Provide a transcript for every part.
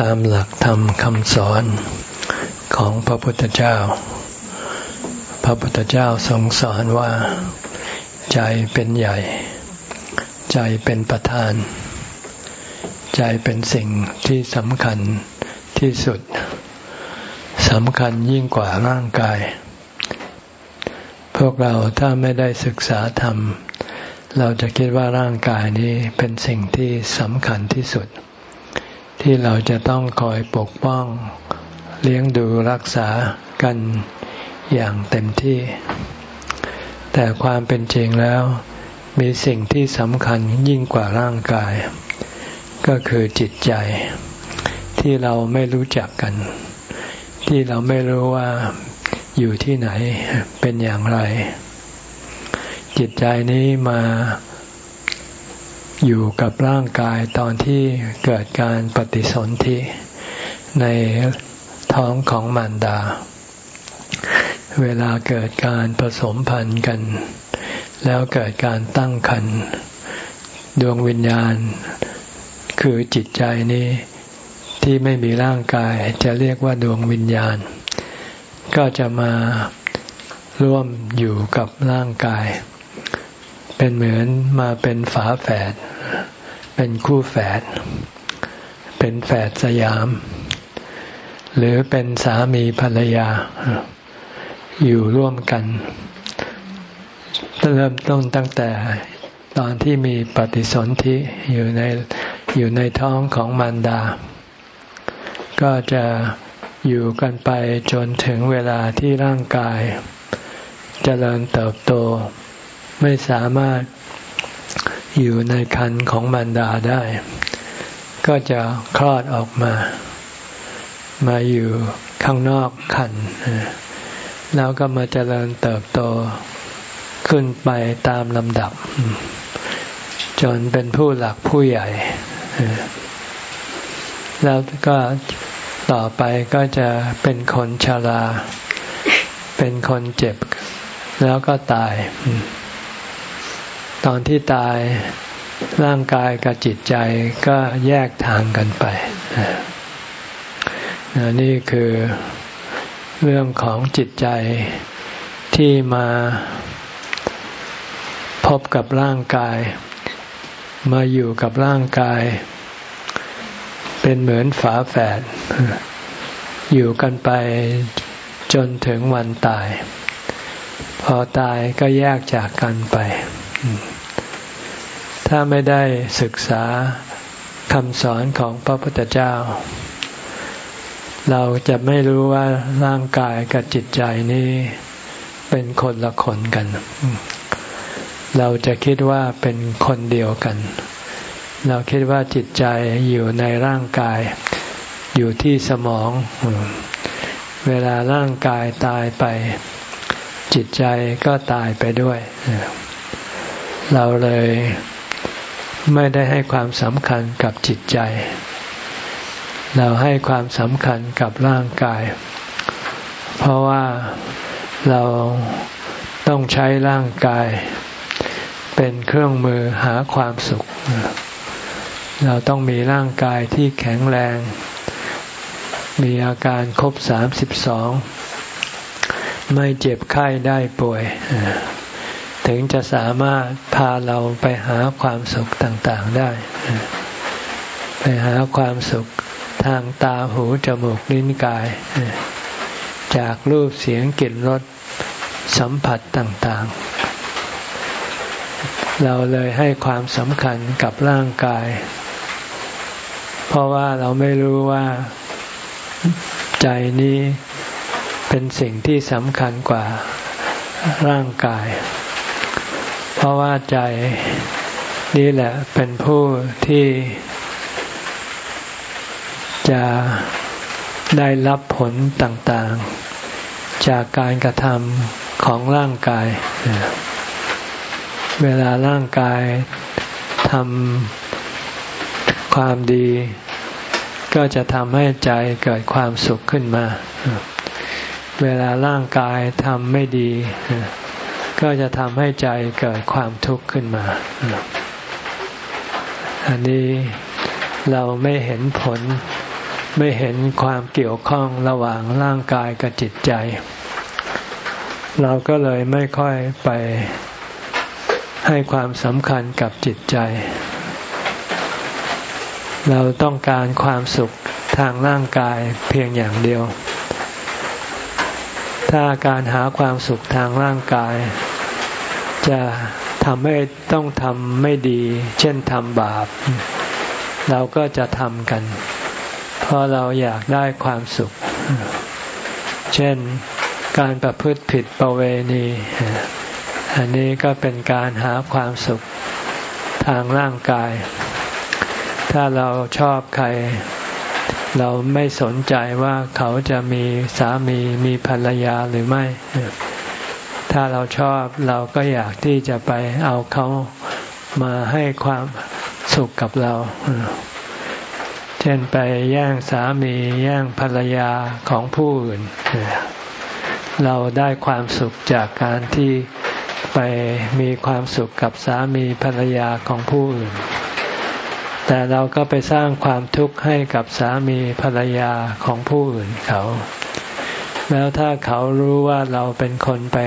ตามหลักธรรมคำสอนของพระพุทธเจ้า พระพุทธเจ้าทรงสอนว่า ใจเป็นใหญ่ ใจเป็นประธาน ใจเป็นสิ่งที่สำคัญที่สุดสำคัญยิ่งกว่าร่างกาย พวกเราถ้าไม่ได้ศึกษาธรรม เราจะคิดว่าร่างกายนี้เป็นสิ่งที่สำคัญที่สุด ที่เราจะต้องคอยปกป้อง เลี้ยงดูรักษากันอย่างเต็มที่ แต่ความเป็นจริงแล้ว มีสิ่งที่สำคัญยิ่งกว่าร่างกาย ก็คือจิตใจ ที่เราไม่รู้จักกัน ที่เราไม่รู้ว่าอยู่ที่ไหนเป็นอย่างไร จิตใจนี้มา อยู่กับร่างกายตอนที่เกิดการปฏิสนธิในท้องของมารดา เวลาเกิดการผสมพันธุ์กัน แล้วเกิดการตั้งครรภ์ดวงวิญญาณ คือจิตใจนี้ที่ไม่มีร่างกายจะเรียกว่าดวงวิญญาณ ก็จะมาร่วมอยู่กับร่างกาย เป็นเหมือนมาเป็นฝาแฝด เป็นคู่แฝด เป็นแฝดสยาม หรือเป็นสามีภรรยา อยู่ร่วมกัน เริ่มต้นตั้งแต่ตอนที่มีปฏิสนธิอยู่ในอยู่ในท้องของมารดา ก็จะอยู่กันไปจนถึงเวลาที่ร่างกายจเจริญเติบโต ไม่สามารถอยู่ในคันของมารดาได้ ก็จะคลอดออกมา มาอยู่ข้างนอกคันแล้วก็มาเจริญเติบโตขึ้นไปตามลำดับ จนเป็นผู้หลักผู้ใหญ่ แล้วก็ต่อไปก็จะเป็นคนชรา เป็นคนเจ็บ แล้วก็ตาย ตอนที่ตายร่างกายกับจิตใจก็แยกทางกันไป นี่คือเรื่องของจิตใจที่มาพบกับร่างกาย มาอยู่กับร่างกาย เป็นเหมือนฝาแฝด อยู่กันไปจนถึงวันตาย พอตายก็แยกจากกันไป ถ้าไม่ได้ศึกษาคำสอนของพระพุทธเจ้า เราจะไม่รู้ว่าร่างกายกับจิตใจนี้เป็นคนละคนกัน เราจะคิดว่าเป็นคนเดียวกัน เราคิดว่าจิตใจอยู่ในร่างกาย อยู่ที่สมอง เวลาร่างกายตายไป จิตใจก็ตายไปด้วย เราเลยไม่ได้ให้ความสำคัญกับจิตใจ เราให้ความสำคัญกับร่างกาย เพราะว่าเราต้องใช้ร่างกาย เป็นเครื่องมือหาความสุข เราต้องมีร่างกายที่แข็งแรง มีอาการครบสามสิบสอง ไม่เจ็บไข้ได้ป่วย ถึงจะสามารถพาเราไปหาความสุขต่างๆได้ ไปหาความสุขทางตาหูจมูกลิ้นกาย จากรูปเสียงกลิ่นรสสัมผัสต่างๆ เราเลยให้ความสำคัญกับร่างกาย เพราะว่าเราไม่รู้ว่าใจนี้เป็นสิ่งที่สำคัญกว่าร่างกาย เพราะว่าใจนี่แหละเป็นผู้ที่จะได้รับผลต่างๆ จากการกระทำของร่างกาย เวลาร่างกายทำความดี ก็จะทำให้ใจเกิดความสุขขึ้นมา เวลาร่างกายทำไม่ดี ก็จะทำให้ใจเกิดความทุกข์ขึ้นมา อันนี้เราไม่เห็นผล ไม่เห็นความเกี่ยวข้องระหว่างร่างกายกับจิตใจ เราก็เลยไม่ค่อยไปให้ความสำคัญกับจิตใจ เราต้องการความสุขทางร่างกายเพียงอย่างเดียว ถ้าการหาความสุขทางร่างกาย จะทำให้ต้องทำไม่ดี เช่นทำบาป เราก็จะทำกัน เพราะเราอยากได้ความสุข เช่นการประพฤติผิดประเวณี อันนี้ก็เป็นการหาความสุขทางร่างกาย ถ้าเราชอบใคร เราไม่สนใจว่าเขาจะมีสามีมีภรรยาหรือไม่ ถ้าเราชอบเราก็อยากที่จะไปเอาเขามาให้ความสุขกับเรา เช่นไปแย่งสามีแย่งภรรยาของผู้อื่น เราได้ความสุขจากการที่ไปมีความสุขกับสามีภรรยาของผู้อื่น แต่เราก็ไปสร้างความทุกข์ให้กับสามีภรรยาของผู้อื่นเขา แล้วถ้าเขารู้ว่าเราเป็นคนไป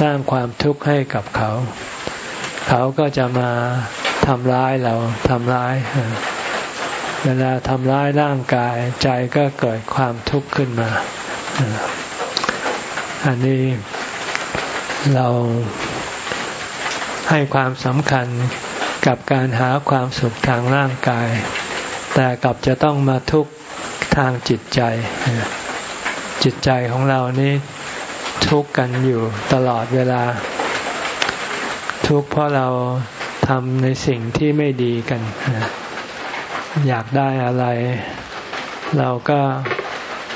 สร้างความทุกข์ให้กับเขา เขาก็จะมาทำร้ายเราทำร้าย เวลาทำร้ายร่างกายใจก็เกิดความทุกข์ขึ้นมา อันนี้เราให้ความสำคัญกับการหาความสุขทางร่างกาย แต่กลับจะต้องมาทุกข์ทางจิตใจ จิตใจของเรานี้ทุกข์กันอยู่ตลอดเวลา ทุกข์เพราะเราทำในสิ่งที่ไม่ดีกัน อยากได้อะไร เราก็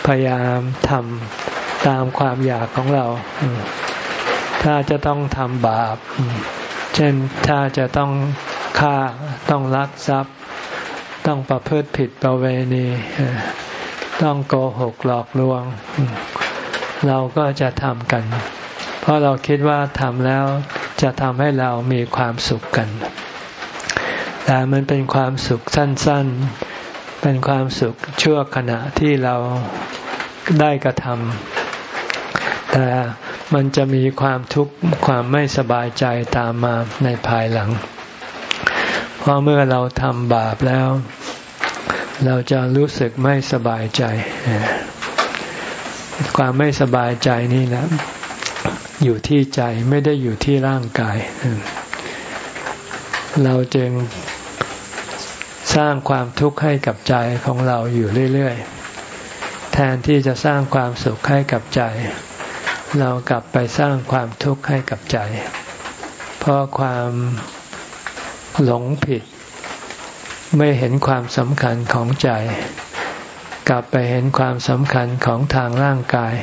พยายามทำตามความอยากของเรา ถ้าจะต้องทำบาป เช่นถ้าจะต้องฆ่าต้องลักทรัพย์ ต้องประพฤติผิดประเวณี ต้องโกหกหลอกลวง เราก็จะทำกัน เพราะเราคิดว่าทำแล้วจะทำให้เรามีความสุขกัน แต่มันเป็นความสุขสั้นๆ เป็นความสุขชั่วขณะที่เราได้กระทำแต่มันจะมีความทุกข์ความไม่สบายใจตามมาในภายหลัง เพราะเมื่อเราทำบาปแล้ว เราจะรู้สึกไม่สบายใจ ความไม่สบายใจนี่แหละอยู่ที่ใจไม่ได้อยู่ที่ร่างกาย เราจึงสร้างความทุกข์ให้กับใจของเราอยู่เรื่อยๆ แทนที่จะสร้างความสุขให้กับใจ เรากลับไปสร้างความทุกข์ให้กับใจ เพราะความหลงผิด ไม่เห็นความสำคัญของใจ กลับไปเห็นความสำคัญของทางร่างกาย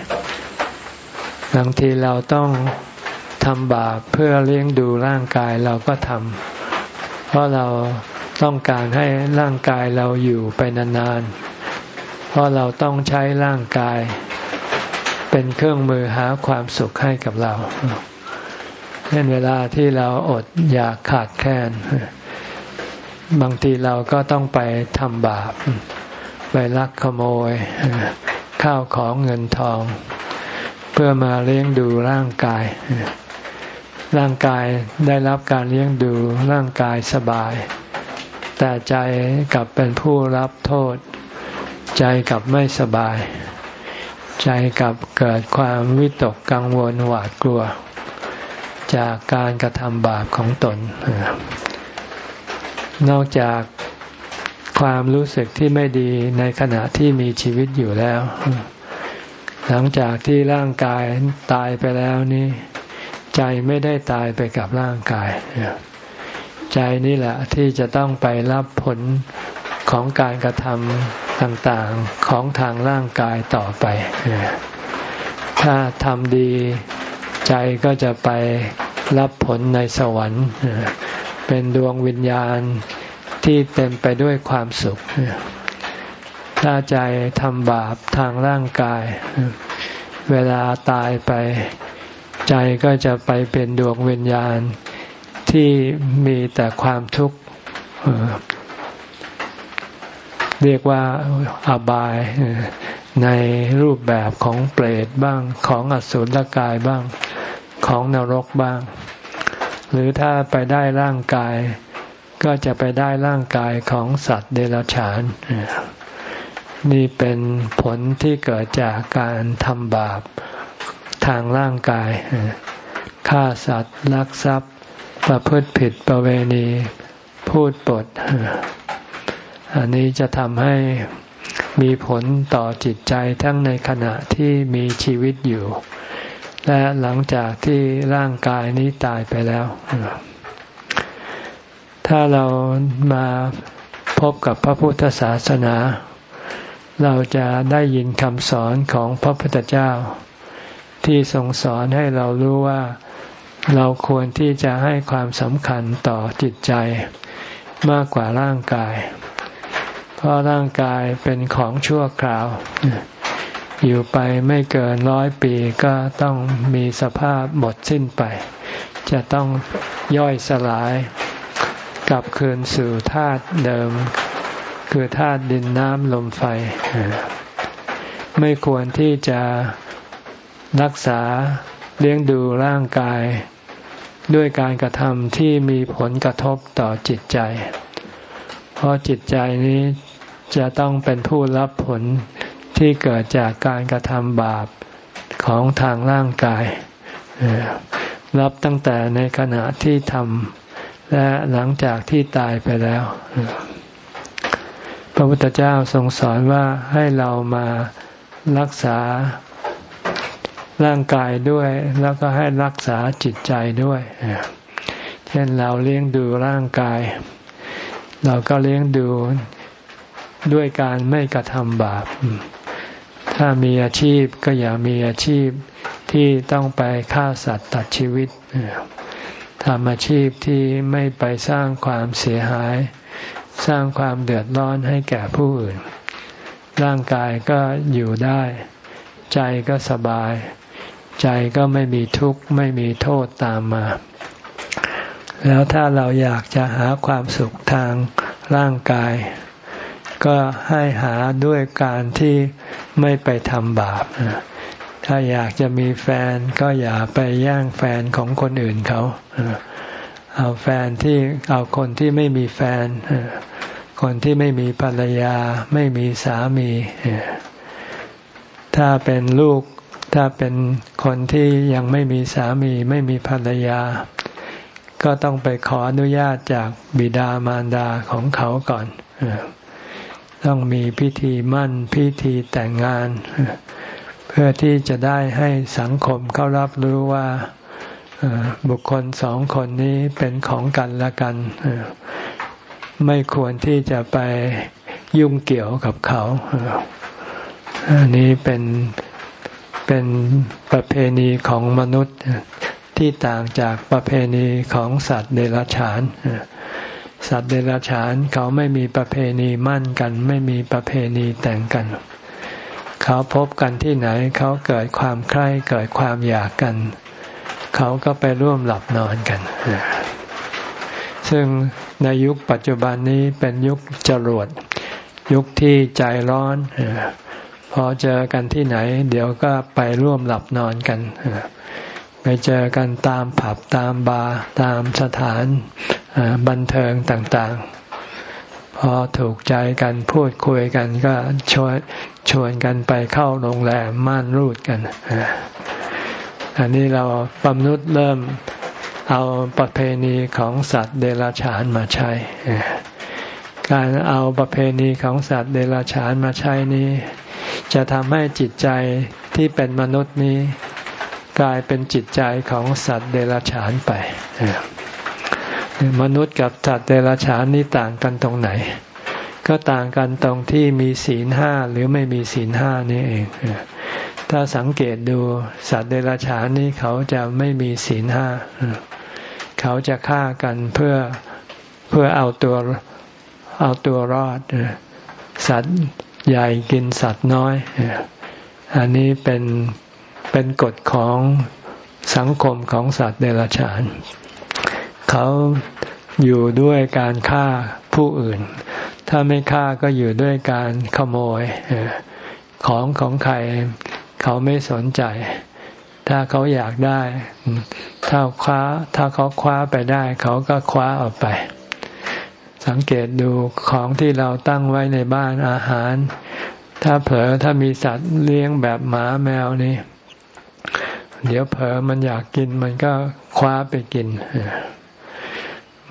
บางทีเราต้องทำบาปเพื่อเลี้ยงดูร่างกายเราก็ทำเพราะเราต้องการให้ร่างกายเราอยู่ไปนานๆ เพราะเราต้องใช้ร่างกาย เป็นเครื่องมือหาความสุขให้กับเราเช่นเวลาที่เราอดอยากขาดแคลน บางทีเราก็ต้องไปทำบาป ไปลักขโมย ข้าวของเงินทอง เพื่อมาเลี้ยงดูร่างกาย ร่างกายได้รับการเลี้ยงดูร่างกายสบาย แต่ใจกลับเป็นผู้รับโทษ ใจกลับไม่สบาย ใจกลับเกิดความวิตกกังวลหวาดกลัว จากการกระทำบาปของตน นอกจากความรู้สึกที่ไม่ดีในขณะที่มีชีวิตอยู่แล้ว หลังจากที่ร่างกายตายไปแล้วนี่ ใจไม่ได้ตายไปกับร่างกาย ใจนี่แหละที่จะต้องไปรับผลของการกระทำต่างๆของทางร่างกายต่อไป ถ้าทำดี ใจก็จะไปรับผลในสวรรค์ เป็นดวงวิญญาณที่เต็มไปด้วยความสุข ถ้าใจทำบาปทางร่างกาย เวลาตายไป ใจก็จะไปเป็นดวงวิญญาณที่มีแต่ความทุกข์เรียกว่าอบายในรูปแบบของเปรตบ้างของอสุรกายบ้างของนรกบ้าง หรือถ้าไปได้ร่างกาย ก็จะไปได้ร่างกายของสัตว์เดรัจฉาน นี่เป็นผลที่เกิดจากการทำบาปทางร่างกาย ฆ่าสัตว์ลักทรัพย์ ประพฤติผิดประเวณี พูดปด อันนี้จะทำให้มีผลต่อจิตใจทั้งในขณะที่มีชีวิตอยู่ และหลังจากที่ร่างกายนี้ตายไปแล้ว ถ้าเรามาพบกับพระพุทธศาสนา เราจะได้ยินคำสอนของพระพุทธเจ้า ที่ทรงสอนให้เรารู้ว่า เราควรที่จะให้ความสำคัญต่อจิตใจมากกว่าร่างกาย เพราะร่างกายเป็นของชั่วคราว อยู่ไปไม่เกินร้อยปีก็ต้องมีสภาพหมดสิ้นไป จะต้องย่อยสลายกลับคืนสู่ธาตุเดิม คือธาตุดินน้ำลมไฟ ไม่ควรที่จะรักษาเลี้ยงดูร่างกาย ด้วยการกระทำที่มีผลกระทบต่อจิตใจ เพราะจิตใจนี้จะต้องเป็นผู้รับผล ที่เกิดจากการกระทำบาปของทางร่างกาย รับตั้งแต่ในขณะที่ทำและหลังจากที่ตายไปแล้ว พระพุทธเจ้าทรงสอนว่าให้เรามารักษาร่างกายด้วย แล้วก็ให้รักษาจิตใจด้วย เช่นเราเลี้ยงดูร่างกาย เราก็เลี้ยงดูด้วยการไม่กระทำบาป ถ้ามีอาชีพก็อย่ามีอาชีพที่ต้องไปฆ่าสัตว์ตัดชีวิตทำอาชีพที่ไม่ไปสร้างความเสียหาย สร้างความเดือดร้อนให้แก่ผู้อื่น ร่างกายก็อยู่ได้ ใจก็สบาย ใจก็ไม่มีทุกข์ไม่มีโทษตามมา แล้วถ้าเราอยากจะหาความสุขทางร่างกาย ก็ให้หาด้วยการที่ ไม่ไปทำบาป ถ้าอยากจะมีแฟนก็อย่าไปแย่งแฟนของคนอื่นเขาเอาแฟนที่เอาคนที่ไม่มีแฟน คนที่ไม่มีภรรยา ไม่มีสามี ถ้าเป็นลูกถ้าเป็นคนที่ยังไม่มีสามีไม่มีภรรยา ก็ต้องไปขออนุญาตจากบิดามารดาของเขาก่อน ต้องมีพิธีมั่นพิธีแต่งงาน เพื่อที่จะได้ให้สังคมเขารับรู้ว่าบุคคลสองคนนี้เป็นของกันและกัน ไม่ควรที่จะไปยุ่งเกี่ยวกับเขาอันนี้เป็นเป็นประเพณีของมนุษย์ที่ต่างจากประเพณีของสัตว์เดรัจฉาน สัตว์เดรัจฉานเขาไม่มีประเพณีมั่นกัน ไม่มีประเพณีแต่งกัน เขาพบกันที่ไหนเขาเกิดความใคร่เกิดความอยากกัน เขาก็ไปร่วมหลับนอนกัน ซึ่งในยุคปัจจุบันนี้เป็นยุคจรวดยุคที่ใจร้อนพอเจอกันที่ไหน เดี๋ยวก็ไปร่วมหลับนอนกันไปเจอกันตามผับตามบาร์ตามสถาน บันเทิงต่างๆ พอถูกใจกันพูดคุยกันก็ชวนชวนกันไปเข้าโรงแรมม่านรูดกัน อันนี้เราปมนุษย์เริ่มเอาประเพณีของสัตว์เดรัจฉานมาใช้การเอาประเพณีของสัตว์เดรัจฉานมาใช้นี้ จะทำให้จิตใจที่เป็นมนุษย์นี้ กลายเป็นจิตใจของสัตว์เดรัจฉานไป มนุษย์กับสัตว์เดรัจฉานนี่ต่างกันตรงไหน ก็ต่างกันตรงที่มีศีลห้าหรือไม่มีศีลห้านี่เอง ถ้าสังเกตดูสัตว์เดรัจฉานนี่เขาจะไม่มีศีลห้าเขาจะฆ่ากันเพื่อเพื่อเอาตัวเอาตัวรอด สัตว์ใหญ่กินสัตว์น้อย อันนี้เป็นเป็นกฎของสังคมของสัตว์เดรัจฉาน เขาอยู่ด้วยการฆ่าผู้อื่น ถ้าไม่ฆ่าก็อยู่ด้วยการขโมย ของของใครเขาไม่สนใจ ถ้าเขาอยากได้ ถ้าคว้า ถ้าเขาคว้าไปได้ เขาก็คว้าออกไป สังเกตดูของที่เราตั้งไว้ในบ้านอาหาร ถ้าเผลอถ้ามีสัตว์เลี้ยงแบบหมาแมวนี่ เดี๋ยวเผลอมันอยากกินมันก็คว้าไปกิน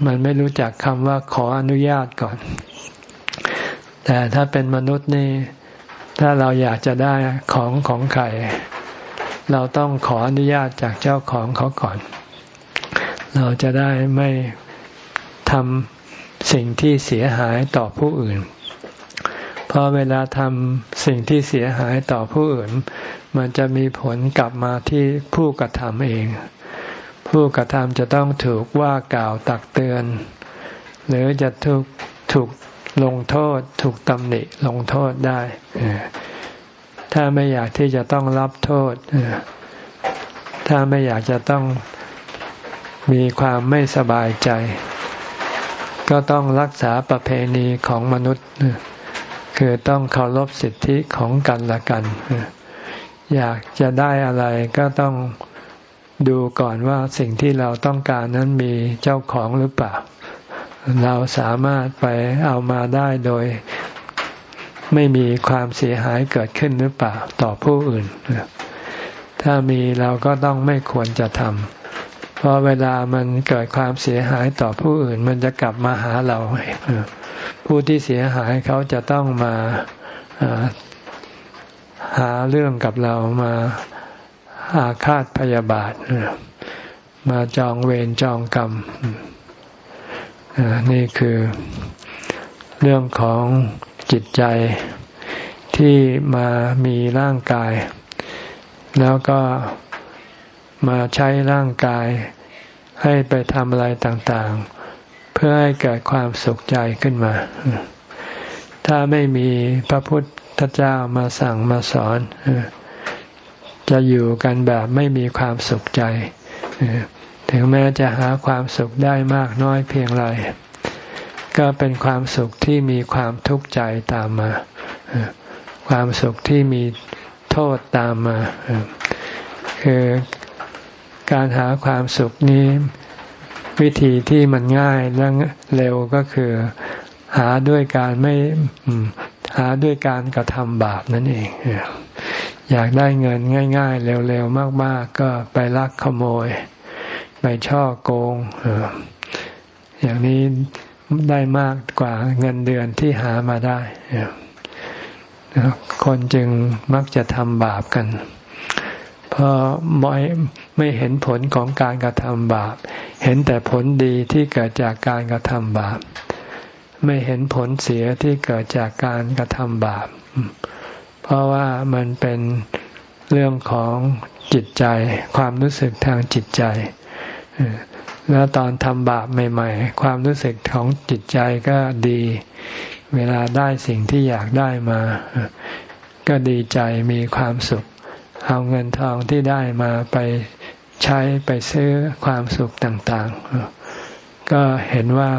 มันไม่รู้จักคำว่าขออนุญาตก่อน แต่ถ้าเป็นมนุษย์นี่ ถ้าเราอยากจะได้ของของใครเราต้องขออนุญาตจากเจ้าของเขาก่อน เราจะได้ไม่ทำสิ่งที่เสียหายต่อผู้อื่น เพราะเวลาทำสิ่งที่เสียหายต่อผู้อื่น มันจะมีผลกลับมาที่ผู้กระทำเอง ผู้กระทำจะต้องถูกว่ากล่าวตักเตือน หรือจะถูกถูกลงโทษ ถูกตำหนิลงโทษได้ ถ้าไม่อยากที่จะต้องรับโทษ ถ้าไม่อยากจะต้องมีความไม่สบายใจ ก็ต้องรักษาประเพณีของมนุษย์ คือต้องเคารพสิทธิของกันและกัน อยากจะได้อะไรก็ต้อง ดูก่อนว่าสิ่งที่เราต้องการนั้นมีเจ้าของหรือเปล่า เราสามารถไปเอามาได้โดยไม่มีความเสียหายเกิดขึ้นหรือเปล่าต่อผู้อื่น ถ้ามีเราก็ต้องไม่ควรจะทำ เพราะเวลามันเกิดความเสียหายต่อผู้อื่น มันจะกลับมาหาเรา ผู้ที่เสียหายเขาจะต้องมาหาเรื่องกับเรามา อาฆาตพยาบาท มาจองเวรจองกรรม นี่คือเรื่องของจิตใจที่มามีร่างกาย แล้วก็มาใช้ร่างกายให้ไปทำอะไรต่างๆ เพื่อให้เกิดความสุขใจขึ้นมา ถ้าไม่มีพระพุทธเจ้ามาสั่งมาสอน จะอยู่กันแบบไม่มีความสุขใจ ถึงแม้จะหาความสุขได้มากน้อยเพียงไร ก็เป็นความสุขที่มีความทุกข์ใจตามมา ความสุขที่มีโทษตามมา คือการหาความสุขนี้วิธีที่มันง่ายและเร็วก็คือ หาด้วยการไม่หาด้วยการกระทำบาปนั่นเอง อยากได้เงินง่าย ๆ เร็วๆ มาก ๆ ก็ไปลักขโมย ไปช่อโกงอย่างนี้ได้มากกว่าเงินเดือนที่หามาได้คนจึงมักจะทำบาปกัน เพราะไม่ไม่เห็นผลของการกระทำบาป เห็นแต่ผลดีที่เกิดจากการกระทำบาป ไม่เห็นผลเสียที่เกิดจากการกระทำบาป เพราะว่ามันเป็นเรื่องของจิตใจ ความรู้สึกทางจิตใจ แล้วตอนทำบาปใหม่ ๆ ความรู้สึกของจิตใจก็ดี เวลาได้สิ่งที่อยากได้มา ก็ดีใจมีความสุข เอาเงินทองที่ได้มาไปใช้ไปซื้อความสุขต่างๆ ก็เห็นว่า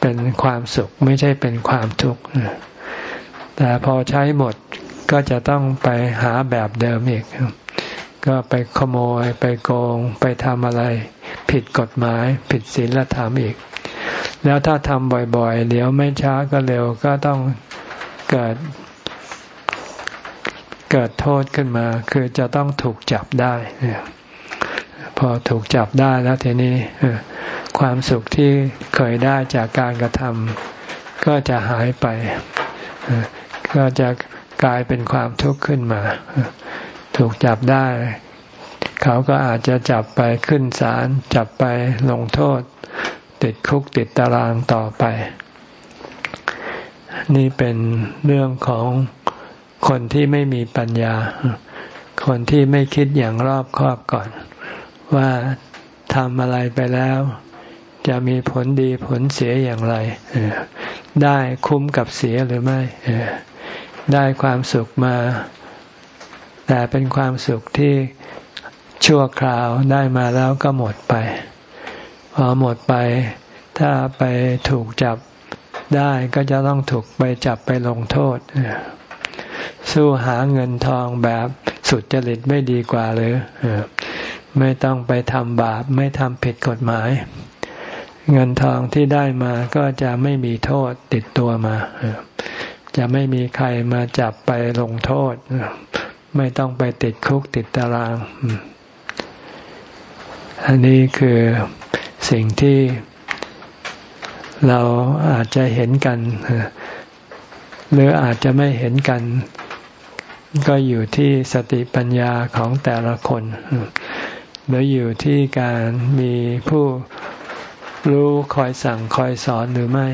เป็นความสุขไม่ใช่เป็นความทุกข์ แต่พอใช้หมดก็จะต้องไปหาแบบเดิมอีก ก็ไปขโมยไปโกง ไปทำอะไร ผิดกฎหมาย ผิดศีลธรรมอีก แล้วถ้าทำบ่อยๆ เดี๋ยวไม่ช้าก็เร็วก็ต้องเกิด เกิดโทษขึ้นมา คือจะต้องถูกจับได้พอถูกจับได้แล้วทีนี้ความสุขที่เคยได้จากการกระทำก็จะหายไป ก็จะกลายเป็นความทุกข์ขึ้นมา ถูกจับได้ เขาก็อาจจะจับไปขึ้นศาลจับไปลงโทษ ติดคุกติดตารางต่อไป นี่เป็นเรื่องของคนที่ไม่มีปัญญา คนที่ไม่คิดอย่างรอบคอบก่อน ว่าทำอะไรไปแล้ว จะมีผลดีผลเสียอย่างไร ได้คุ้มกับเสียหรือไม่ ได้ความสุขมา แต่เป็นความสุขที่ชั่วคราวได้มาแล้วก็หมดไป พอหมดไป ถ้าไปถูกจับได้ก็จะต้องถูกไปจับไปลงโทษ สู้หาเงินทองแบบสุดจริตไม่ดีกว่าหรือไม่ต้องไปทำบาป ไม่ทำผิดกฎหมาย เงินทองที่ได้มาก็จะไม่มีโทษติดตัวมา จะไม่มีใครมาจับไปลงโทษ ไม่ต้องไปติดคุกติดตาราง อันนี้คือสิ่งที่เราอาจจะเห็นกัน หรืออาจจะไม่เห็นกัน ก็อยู่ที่สติปัญญาของแต่ละคน หรืออยู่ที่การมีผู้รู้คอยสั่งคอยสอนหรือไม่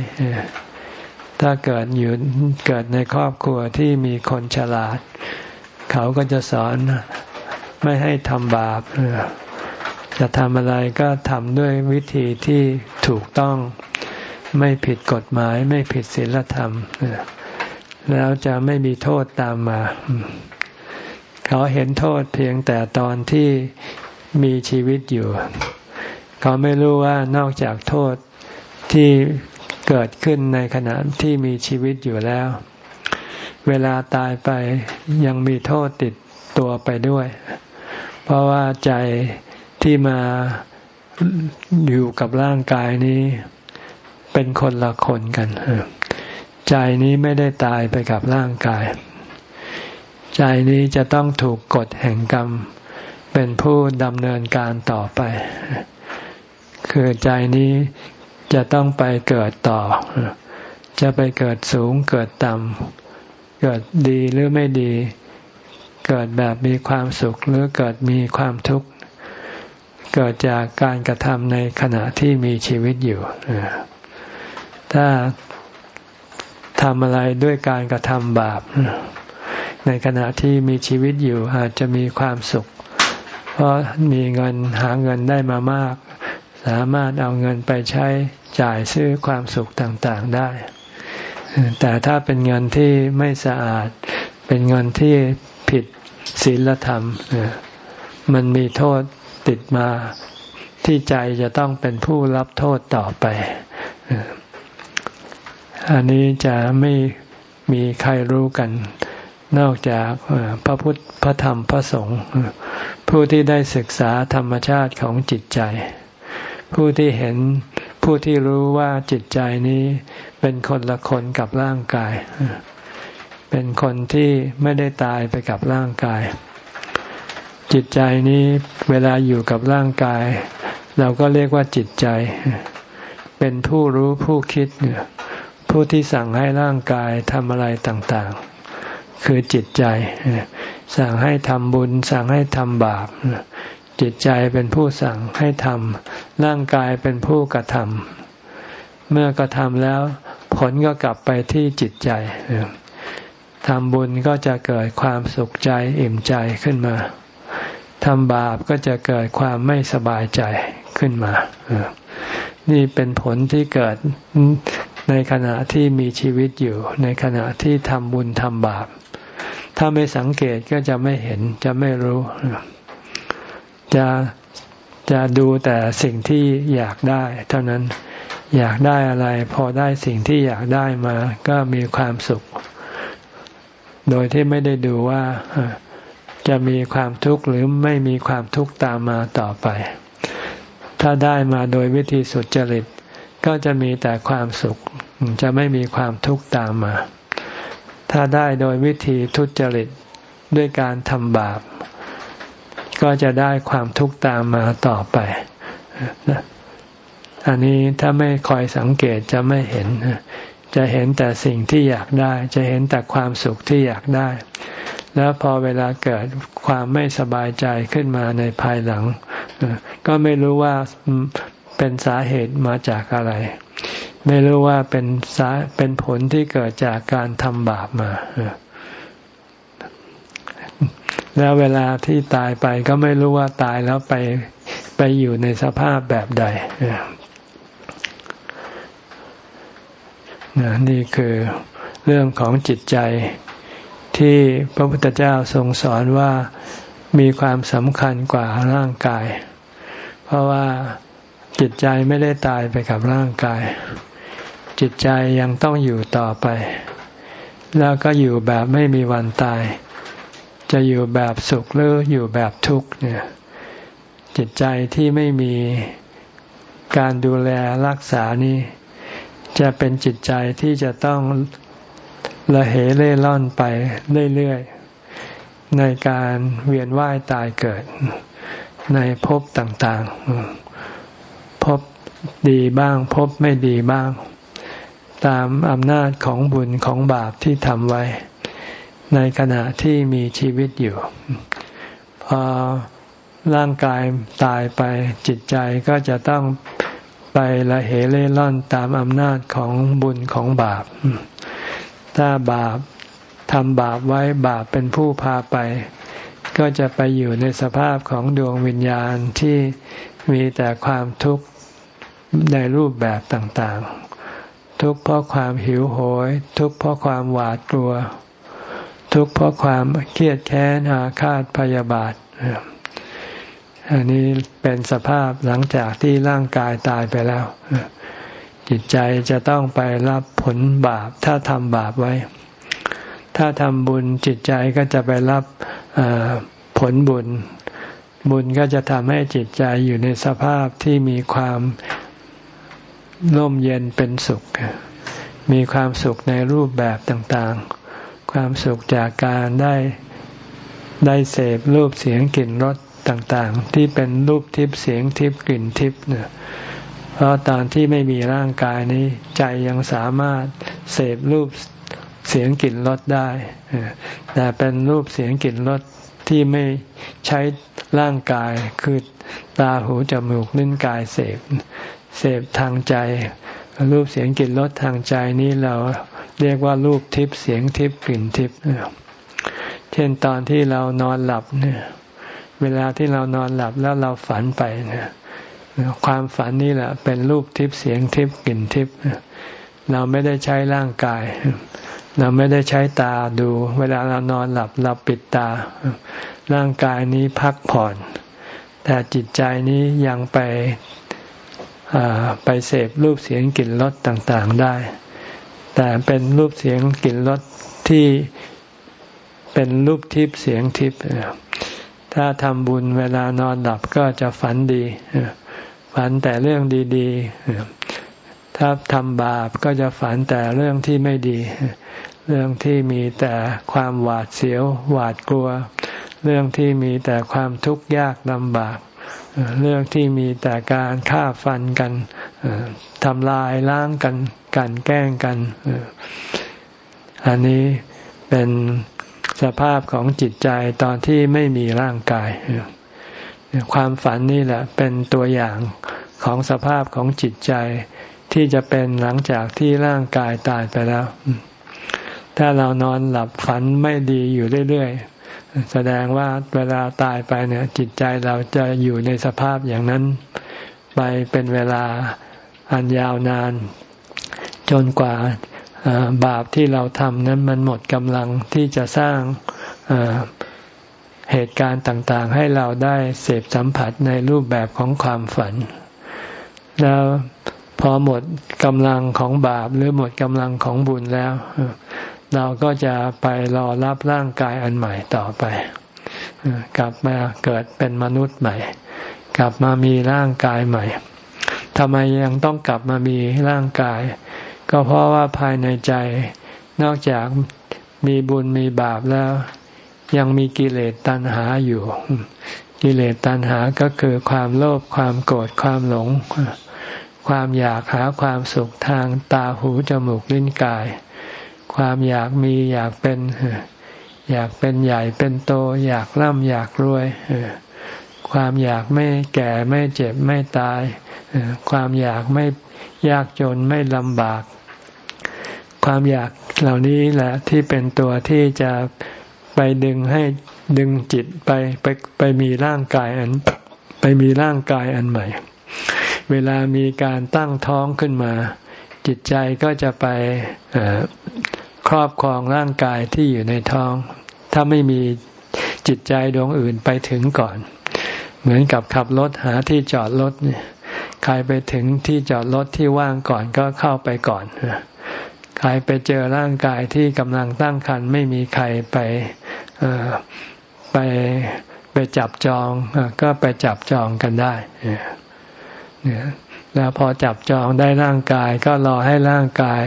ถ้าเกิดอยู่เกิดในครอบครัวที่มีคนฉลาด เขาก็จะสอนไม่ให้ทำบาปจะทำอะไรก็ทำด้วยวิธีที่ถูกต้องไม่ผิดกฎหมายไม่ผิดศีลธรรม แล้วจะไม่มีโทษตามมา เขาเห็นโทษเพียงแต่ตอนที่มีชีวิตอยู่ เขาไม่รู้ว่านอกจากโทษที่ เกิดขึ้นในขณะที่มีชีวิตอยู่แล้ว เวลาตายไปยังมีโทษติดตัวไปด้วย เพราะว่าใจที่มาอยู่กับร่างกายนี้ เป็นคนละคนกันใจนี้ไม่ได้ตายไปกับร่างกาย ใจนี้จะต้องถูกกฎแห่งกรรม เป็นผู้ดำเนินการต่อไป คือใจนี้ จะต้องไปเกิดต่อ จะไปเกิดสูงเกิดต่ำเกิดดีหรือไม่ดี เกิดแบบมีความสุขหรือเกิดมีความทุกข์ เกิดจากการกระทำในขณะที่มีชีวิตอยู่ ถ้าทำอะไรด้วยการกระทำบาป ในขณะที่มีชีวิตอยู่อาจจะมีความสุข เพราะมีเงินหาเงินได้มามาก สามารถเอาเงินไปใช้จ่ายซื้อความสุขต่างๆได้ แต่ถ้าเป็นเงินที่ไม่สะอาด เป็นเงินที่ผิดศีลธรรม มันมีโทษติดมาที่ใจจะต้องเป็นผู้รับโทษต่อไป อันนี้จะไม่มีใครรู้กัน นอกจากพระพุทธ พระธรรม พระสงฆ์ ผู้ที่ได้ศึกษาธรรมชาติของจิตใจ ผู้ที่เห็นผู้ที่รู้ว่าจิตใจนี้เป็นคนละคนกับร่างกาย เป็นคนที่ไม่ได้ตายไปกับร่างกาย จิตใจนี้เวลาอยู่กับร่างกาย เราก็เรียกว่าจิตใจ เป็นผู้รู้ผู้คิดผู้ที่สั่งให้ร่างกายทำอะไรต่างๆ คือจิตใจ สั่งให้ทำบุญ สั่งให้ทำบาป จิตใจเป็นผู้สั่งให้ทำร่างกายเป็นผู้กระทำเมื่อกระทำแล้ว ผลก็กลับไปที่จิตใจทำบุญก็จะเกิดความสุขใจอิ่มใจขึ้นมาทำบาปก็จะเกิดความไม่สบายใจขึ้นมา นี่เป็นผลที่เกิดในขณะที่มีชีวิตอยู่ ในขณะที่ทำบุญทำบาป ถ้าไม่สังเกตก็จะไม่เห็นจะไม่รู้ จะจะดูแต่สิ่งที่อยากได้ เท่านั้นอยากได้อะไร พอได้สิ่งที่อยากได้มา ก็มีความสุข โดยที่ไม่ได้ดูว่าจะมีความทุกข์หรือไม่มีความทุกข์ตามมาต่อไป ถ้าได้มาโดยวิธีสุดจริต ก็จะมีแต่ความสุข จะไม่มีความทุกข์ตามมา ถ้าได้โดยวิธีทุจริตด้วยการทำบาป ก็จะได้ความทุกข์ตามมาต่อไปอันนี้ถ้าไม่คอยสังเกตจะไม่เห็น จะเห็นแต่สิ่งที่อยากได้ จะเห็นแต่ความสุขที่อยากได้ แล้วพอเวลาเกิดความไม่สบายใจขึ้นมาในภายหลัง ก็ไม่รู้ว่าเป็นสาเหตุมาจากอะไร ไม่รู้ว่าเป็นสาเป็นผลที่เกิดจากการทำบาปมา แล้วเวลาที่ตายไปก็ไม่รู้ว่าตายแล้วไปไปอยู่ในสภาพแบบใดนี่คือเรื่องของจิตใจที่พระพุทธเจ้าทรงสอนว่ามีความสำคัญกว่าร่างกาย เพราะว่าจิตใจไม่ได้ตายไปกับร่างกาย จิตใจยังต้องอยู่ต่อไป แล้วก็อยู่แบบไม่มีวันตาย จะอยู่แบบสุขหรืออยู่แบบทุกข์เนี่ย จิตใจที่ไม่มีการดูแลรักษานี่ จะเป็นจิตใจที่จะต้องละเหเล่ร่อนไปเรื่อยๆ ในการเวียนว่ายตายเกิด ในภพต่างๆภพดีบ้างภพไม่ดีบ้าง ตามอำนาจของบุญของบาปที่ทำไว้ ในขณะที่มีชีวิตอยู่ พอร่างกายตายไปจิตใจก็จะต้องไปละเหเล่ร่อนตามอำนาจของบุญของบาป ถ้าบาปทำบาปไว้บาปเป็นผู้พาไป ก็จะไปอยู่ในสภาพของดวงวิญญาณที่มีแต่ความทุกข์ในรูปแบบต่างๆ ทุกข์เพราะความหิวโหย ทุกข์เพราะความหวาดกลัว ทุกข์เพราะความเครียดแค้นอาฆาตพยาบาทอันนี้เป็นสภาพหลังจากที่ร่างกายตายไปแล้ว จิตใจจะต้องไปรับผลบาป ถ้าทำบาปไว้ ถ้าทำบุญจิตใจก็จะไปรับผลบุญ บุญก็จะทำให้จิตใจอยู่ในสภาพที่มีความร่มเย็นเป็นสุข มีความสุขในรูปแบบต่างๆ ความสุขจากการได้ได้เสพรูปเสียงกลิ่นรสต่างๆ ที่เป็นรูปทิพย์เสียงทิพย์กลิ่นทิพย์เนี่ยเพราะตอนที่ไม่มีร่างกายนี้ ใจยังสามารถเสพรูปเสียงกลิ่นรสได้ แต่เป็นรูปเสียงกลิ่นรสที่ไม่ใช้ร่างกายคือตาหูจมูกลิ้นกายเสพเสพทางใจ รูปเสียงกลิ่นรสทางใจนี้เราเรียกว่ารูปทิพย์เสียงทิพย์กลิ่นทิพย์เช่นตอนที่เรานอนหลับเนี่ยเวลาที่เรานอนหลับแล้วเราฝันไปเนี่ยความฝันนี่แหละเป็นรูปทิพย์เสียงทิพย์กลิ่นทิพย์เราไม่ได้ใช้ร่างกาย เราไม่ได้ใช้ตาดู เวลาเรานอนหลับเราปิดตา ร่างกายนี้พักผ่อน แต่จิตใจนี้ยังไป ไปเสพรูปเสียงกลิ่นรสต่างๆได้ แต่เป็นรูปเสียงกลิ่นรสที่เป็นรูปทิพย์เสียงทิพย์ถ้าทำบุญเวลานอนหลับก็จะฝันดีฝันแต่เรื่องดีๆถ้าทำบาปก็จะฝันแต่เรื่องที่ไม่ดี เรื่องที่มีแต่ความหวาดเสียวหวาดกลัว เรื่องที่มีแต่ความทุกข์ยากลำบาก เรื่องที่มีแต่การฆ่าฟันกันทำลายล้างกันกันแกล้งกัน อันนี้เป็นสภาพของจิตใจตอนที่ไม่มีร่างกาย ความฝันนี่แหละเป็นตัวอย่างของสภาพของจิตใจที่จะเป็นหลังจากที่ร่างกายตายไปแล้ว ถ้าเรานอนหลับฝันไม่ดีอยู่เรื่อยๆ แสดงว่าเวลาตายไปเนี่ย จิตใจเราจะอยู่ในสภาพอย่างนั้น ไปเป็นเวลาอันยาวนาน จนกว่าบาปที่เราทำนั้นมันหมดกำลังที่จะสร้างเหตุการณ์ต่างๆ ให้เราได้เสพสัมผัสในรูปแบบของความฝัน แล้วพอหมดกำลังของบาปหรือหมดกำลังของบุญแล้ว เราก็จะไปรอรับร่างกายอันใหม่ต่อไป กลับมาเกิดเป็นมนุษย์ใหม่ กลับมามีร่างกายใหม่ทำไมยังต้องกลับมามีร่างกาย ก็เพราะว่าภายในใจ นอกจากมีบุญมีบาปแล้ว ยังมีกิเลสตัณหาอยู่ กิเลสตัณหาก็คือความโลภความโกรธความหลง ความอยากหาความสุขทางตาหูจมูกลิ้นกาย ความอยากมีอยากเป็น อยากเป็นใหญ่เป็นโต อยากร่ำอยากรวย ความอยากไม่แก่ไม่เจ็บไม่ตาย ความอยากไม่ยากจนไม่ลำบาก ความอยากเหล่านี้แหละที่เป็นตัวที่จะไปดึงให้ดึงจิตไปไปไปมีร่างกายอันไปมีร่างกายอันใหม่ เวลามีการตั้งท้องขึ้นมา จิตใจก็จะไป ครอบครองร่างกายที่อยู่ในท้อง ถ้าไม่มีจิตใจดวงอื่นไปถึงก่อน เหมือนกับขับรถหาที่จอดรถเนี่ยใครไปถึงที่จอดรถที่ว่างก่อนก็เข้าไปก่อนใครไปเจอร่างกายที่กำลังตั้งครรภ์ไม่มีใครไปไปไปจับจองก็ไปจับจองกันได้เนี่ยแล้วพอจับจองได้ร่างกายก็รอให้ร่างกาย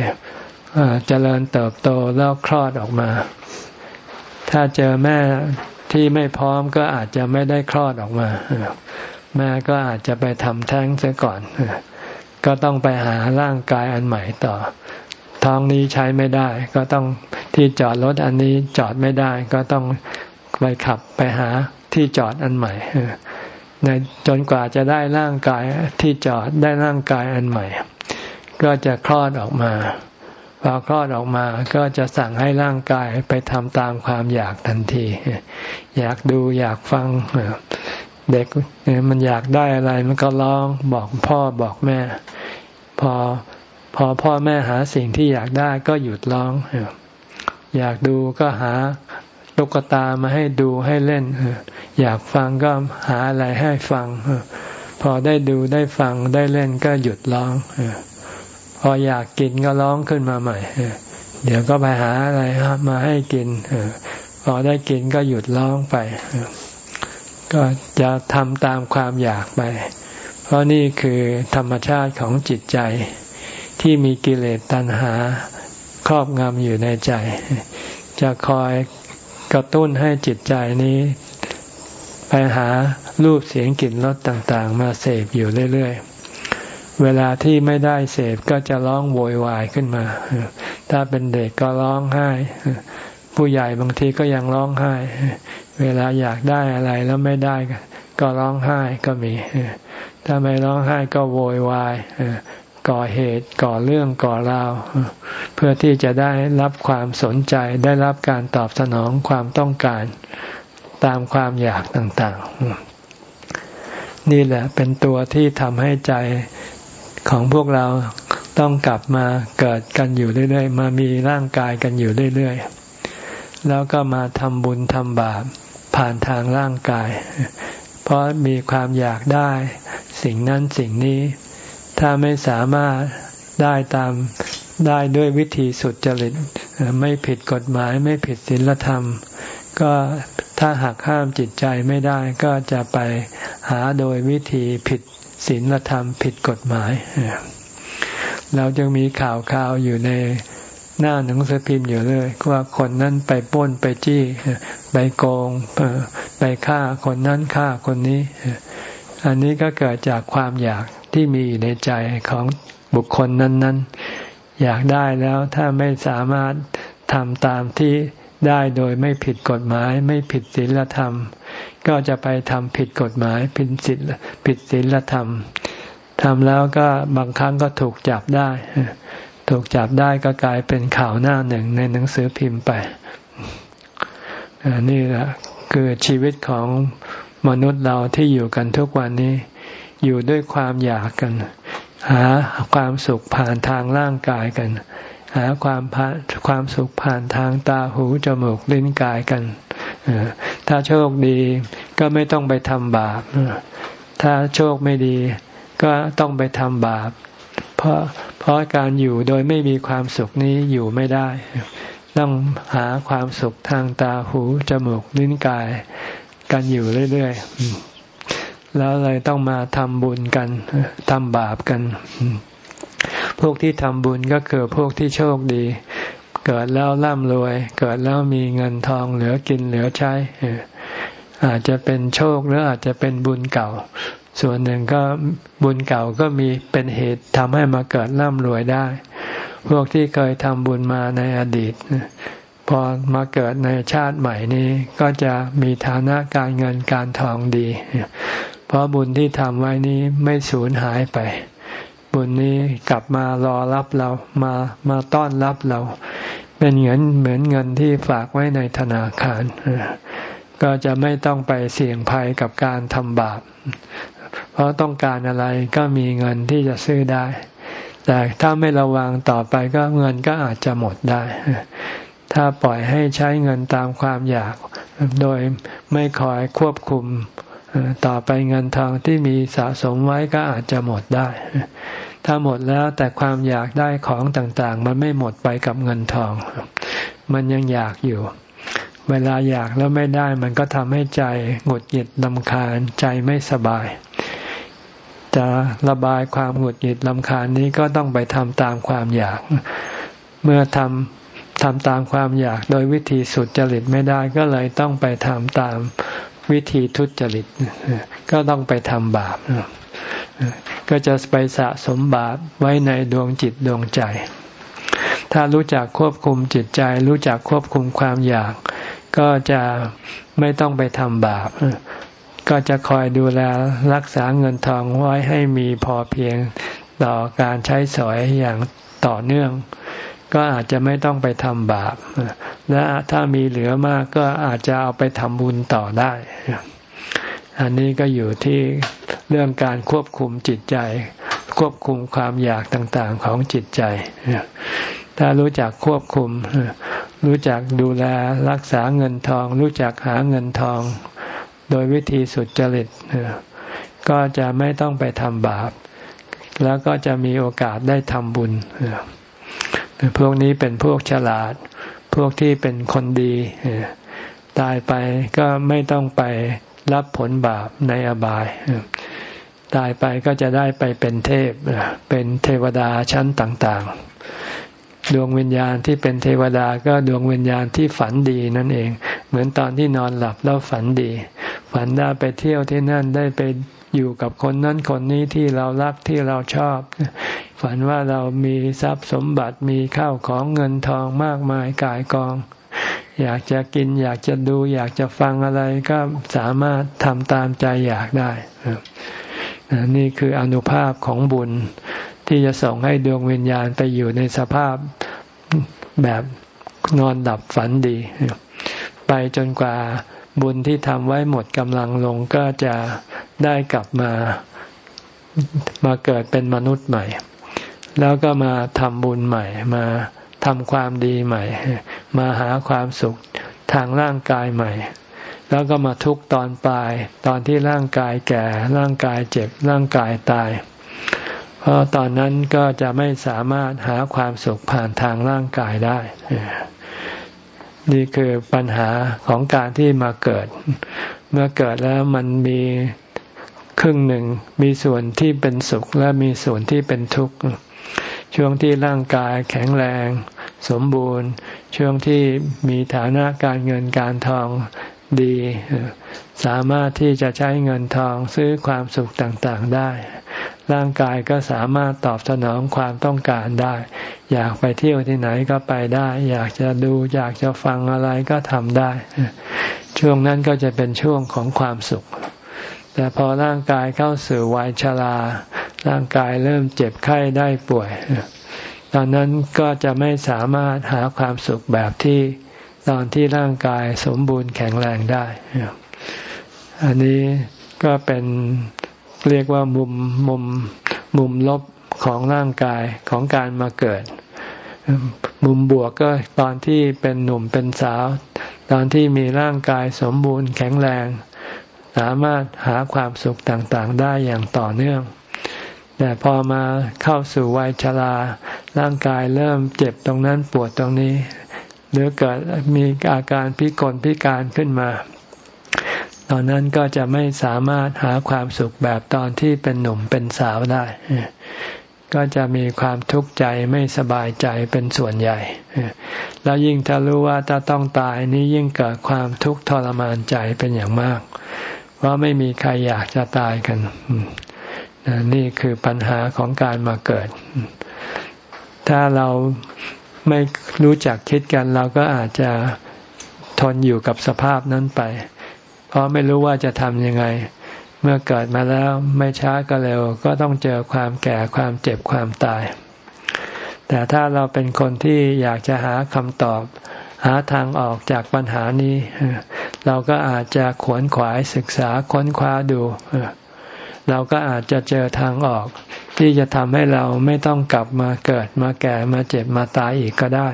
เจริญเติบโตแล้วคลอดออกมา ถ้าเจอแม่ที่ไม่พร้อมก็อาจจะไม่ได้คลอดออกมา แม่ก็อาจจะไปทำแท้งเสียก่อน ก็ต้องไปหาร่างกายอันใหม่ต่อ ท้องนี้ใช้ไม่ได้ ก็ต้องที่จอดรถอันนี้จอดไม่ได้ ก็ต้องไปขับไปหาที่จอดอันใหม่ในจนกว่าจะได้ร่างกายที่จอดได้ร่างกายอันใหม่ ก็จะคลอดออกมา พอคลอดออกมาก็จะสั่งให้ร่างกายไปทำตามความอยากทันที อยากดูอยากฟังเด็กมันอยากได้อะไรมันก็ร้องบอกพ่อบอกแม่ พอพอพ่อแม่หาสิ่งที่อยากได้ก็หยุดร้อง อยากดูก็หาตุ๊กตามาให้ดูให้เล่น อยากฟังก็หาอะไรให้ฟัง พอได้ดูได้ฟังได้เล่นก็หยุดร้อง พออยากกินก็ร้องขึ้นมาใหม่ เดี๋ยวก็ไปหาอะไรมาให้กินพอได้กินก็หยุดร้องไป ก็จะทำตามความอยากไป เพราะนี่คือธรรมชาติของจิตใจ ที่มีกิเลสตัณหาครอบงำอยู่ในใจ จะคอยกระตุ้นให้จิตใจนี้ ไปหารูปเสียงกลิ่นรสต่าง ๆ มาเสพอยู่เรื่อย ๆ เวลาที่ไม่ได้เสพก็จะร้องโวยวายขึ้นมา ถ้าเป็นเด็กก็ร้องไห้ ผู้ใหญ่บางทีก็ยังร้องไห้ เวลาอยากได้อะไรแล้วไม่ได้ ก็ร้องไห้ก็มี ถ้าไม่ร้องไห้ก็โวยวายก่อเหตุก่อเรื่องก่อราว เพื่อที่จะได้รับความสนใจได้รับการตอบสนองความต้องการตามความอยากต่างๆ นี่แหละเป็นตัวที่ทำให้ใจ ของพวกเราต้องกลับมาเกิดกันอยู่เรื่อยๆ มามีร่างกายกันอยู่เรื่อยๆ แล้วก็มาทำบุญทำบาปผ่านทางร่างกาย เพราะมีความอยากได้ สิ่งนั้นสิ่งนี้ ถ้าไม่สามารถได้ตามได้ด้วยวิธีสุดจริต ไม่ผิดกฎหมายไม่ผิดศีลธรรม ก็ถ้าหักห้ามจิตใจไม่ได้ก็จะไปหาโดยวิธีผิด ศีลธรรมผิดกฎหมาย เราจึงมีข่าวข่าวอยู่ในหน้าหนังสือพิมพ์อยู่เลยว่าคนนั้นไปป้นไปจี้ไปโกงไปฆ่าคนนั้นฆ่าคนนี้ อันนี้ก็เกิดจากความอยากที่มีอยู่ในใจของบุคคลนั้น ๆ อยากได้แล้วถ้าไม่สามารถทำตามที่ได้โดยไม่ผิดกฎหมาย ไม่ผิดศีลธรรม ก็จะไปทำผิดกฎหมายผิดศีลผิดศีลธรรมทำแล้วก็บางครั้งก็ถูกจับได้ ถูกจับได้ก็กลายเป็นข่าวหน้าหนึ่งในหนังสือพิมพ์ไปนี่แหละคือชีวิตของมนุษย์เราที่อยู่กันทุกวันนี้ อยู่ด้วยความอยากกัน หาความสุขผ่านทางร่างกายกัน หาความความสุขผ่านทางตาหูจมูกลิ้นกายกัน ถ้าโชคดีก็ไม่ต้องไปทำบาป ถ้าโชคไม่ดีก็ต้องไปทำบาป เพราะเพราะการอยู่โดยไม่มีความสุขนี้อยู่ไม่ได้ ต้องหาความสุขทางตาหูจมูกลิ้นกายกันอยู่เรื่อยๆ แล้วเลยต้องมาทำบุญกันทำบาปกัน พวกที่ทำบุญก็คือพวกที่โชคดี เกิดแล้วร่ำรวย เกิดแล้วมีเงินทองเหลือกินเหลือใช้อาจจะเป็นโชคหรืออาจจะเป็นบุญเก่า ส่วนหนึ่งก็บุญเก่าก็มีเป็นเหตุทำให้มาเกิดร่ำรวยได้ พวกที่เคยทำบุญมาในอดีตพอมาเกิดในชาติใหม่นี้ก็จะมีฐานะการเงินการทองดี เพราะบุญที่ทำไว้นี้ไม่สูญหายไป บุญนี้กลับมารอรับเรามามาต้อนรับเรา เป็นเงินเหมือนเงินที่ฝากไว้ในธนาคาร ก็จะไม่ต้องไปเสี่ยงภัยกับการทำบาป เพราะต้องการอะไรก็มีเงินที่จะซื้อได้ แต่ถ้าไม่ระวังต่อไปก็เงินก็อาจจะหมดได้ ถ้าปล่อยให้ใช้เงินตามความอยาก โดยไม่คอยควบคุม ต่อไปเงินทองที่มีสะสมไว้ก็อาจจะหมดได้ ถ้าหมดแล้วแต่ความอยากได้ของต่างๆ มันไม่หมดไปกับเงินทอง มันยังอยากอยู่ เวลาอยากแล้วไม่ได้ มันก็ทำให้ใจหงุดหงิดลำคาญใจไม่สบาย จะระบายความหงุดหงิดลำคาญนี้ก็ต้องไปทำตามความอยาก เมื่อทำทำตามความอยากโดยวิธีสุดจริตไม่ได้ก็เลยต้องไปทำตาม วิธีทุจริตก็ต้องไปทำบาปก็จะไปสะสมบาปไว้ในดวงจิตดวงใจ ถ้ารู้จักควบคุมจิตใจ รู้จักควบคุมความอยาก ก็จะไม่ต้องไปทำบาป ก็จะคอยดูแลรักษาเงินทองไว้ให้มีพอเพียงต่อการใช้สอยอย่างต่อเนื่อง ก็อาจจะไม่ต้องไปทำบาปและถ้ามีเหลือมากก็อาจจะเอาไปทำบุญต่อได้ อันนี้ก็อยู่ที่เรื่องการควบคุมจิตใจ ควบคุมความอยากต่างๆของจิตใจ ถ้ารู้จักควบคุม รู้จักดูแลรักษาเงินทอง รู้จักหาเงินทอง โดยวิธีสุดจริตก็จะไม่ต้องไปทำบาป แล้วก็จะมีโอกาสได้ทำบุญ พวกนี้เป็นพวกฉลาด พวกที่เป็นคนดี ตายไปก็ไม่ต้องไปรับผลบาปในอบาย ตายไปก็จะได้ไปเป็นเทพ เป็นเทวดาชั้นต่างๆ ดวงวิญญาณที่เป็นเทวดาก็ดวงวิญญาณที่ฝันดีนั่นเอง เหมือนตอนที่นอนหลับแล้วฝันดี ฝันได้ไปเที่ยวที่นั่นได้ไป อยู่กับคนนั้นคนนี้ที่เรารักที่เราชอบ ฝันว่าเรามีทรัพย์สมบัติมีข้าวของเงินทองมากมายกายกอง อยากจะกินอยากจะดูอยากจะฟังอะไรก็สามารถทำตามใจอยากได้ นี่คืออนุภาพของบุญที่จะส่งให้ดวงวิญญาณไปอยู่ในสภาพแบบนอนดับฝันดี ไปจนกว่า บุญที่ทำไว้หมดกำลังลงก็จะได้กลับมามาเกิดเป็นมนุษย์ใหม่ แล้วก็มาทำบุญใหม่ มาทำความดีใหม่ มาหาความสุขทางร่างกายใหม่ แล้วก็มาทุกตอนปลาย ตอนที่ร่างกายแก่ ร่างกายเจ็บ ร่างกายตาย เพราะตอนนั้นก็จะไม่สามารถหาความสุขผ่านทางร่างกายได้ นี่คือปัญหาของการที่มาเกิด เมื่อเกิดแล้วมันมีครึ่งหนึ่งมีส่วนที่เป็นสุขและมีส่วนที่เป็นทุกข์ ช่วงที่ร่างกายแข็งแรง สมบูรณ์ ช่วงที่มีฐานะการเงินการทอง ดี สามารถที่จะใช้เงินทองซื้อความสุขต่างๆได้ ร่างกายก็สามารถตอบสนองความต้องการได้ อยากไปเที่ยวที่ไหนก็ไปได้ อยากจะดูอยากจะฟังอะไรก็ทำได้ ช่วงนั้นก็จะเป็นช่วงของความสุข แต่พอร่างกายเข้าสู่วัยชราร่างกายเริ่มเจ็บไข้ได้ป่วยตอนนั้นก็จะไม่สามารถหาความสุขแบบที่ ตอนที่ร่างกายสมบูรณ์แข็งแรงได้ อันนี้ก็เป็นเรียกว่ามุมมุมมุมลบของร่างกายของการมาเกิด มุมบวกก็ตอนที่เป็นหนุ่มเป็นสาว ตอนที่มีร่างกายสมบูรณ์แข็งแรง สามารถหาความสุขต่างๆ ได้อย่างต่อเนื่อง แต่พอมาเข้าสู่วัยชราร่างกายเริ่มเจ็บตรงนั้นปวดตรงนี้ หรือเกิดมีอาการพิกลพิการขึ้นมา ตอนนั้นก็จะไม่สามารถหาความสุขแบบตอนที่เป็นหนุ่มเป็นสาวได้ ก็จะมีความทุกข์ใจไม่สบายใจเป็นส่วนใหญ่ แล้วยิ่งถ้ารู้ว่าถ้าต้องตายนี้ยิ่งเกิดความทุกข์ทรมานใจเป็นอย่างมาก เพราะไม่มีใครอยากจะตายกันนี่คือปัญหาของการมาเกิด ถ้าเรา ไม่รู้จักคิดกันเราก็อาจจะทนอยู่กับสภาพนั้นไป เพราะไม่รู้ว่าจะทำยังไง เมื่อเกิดมาแล้วไม่ช้าก็เร็ว ก็ต้องเจอความแก่ความเจ็บความตาย แต่ถ้าเราเป็นคนที่อยากจะหาคำตอบ หาทางออกจากปัญหานี้ เราก็อาจจะขวนขวายศึกษาค้นคว้าดู เราก็อาจจะเจอทางออก ที่จะทำให้เราไม่ต้องกลับมาเกิดมาแก่มาเจ็บมาตายอีกก็ได้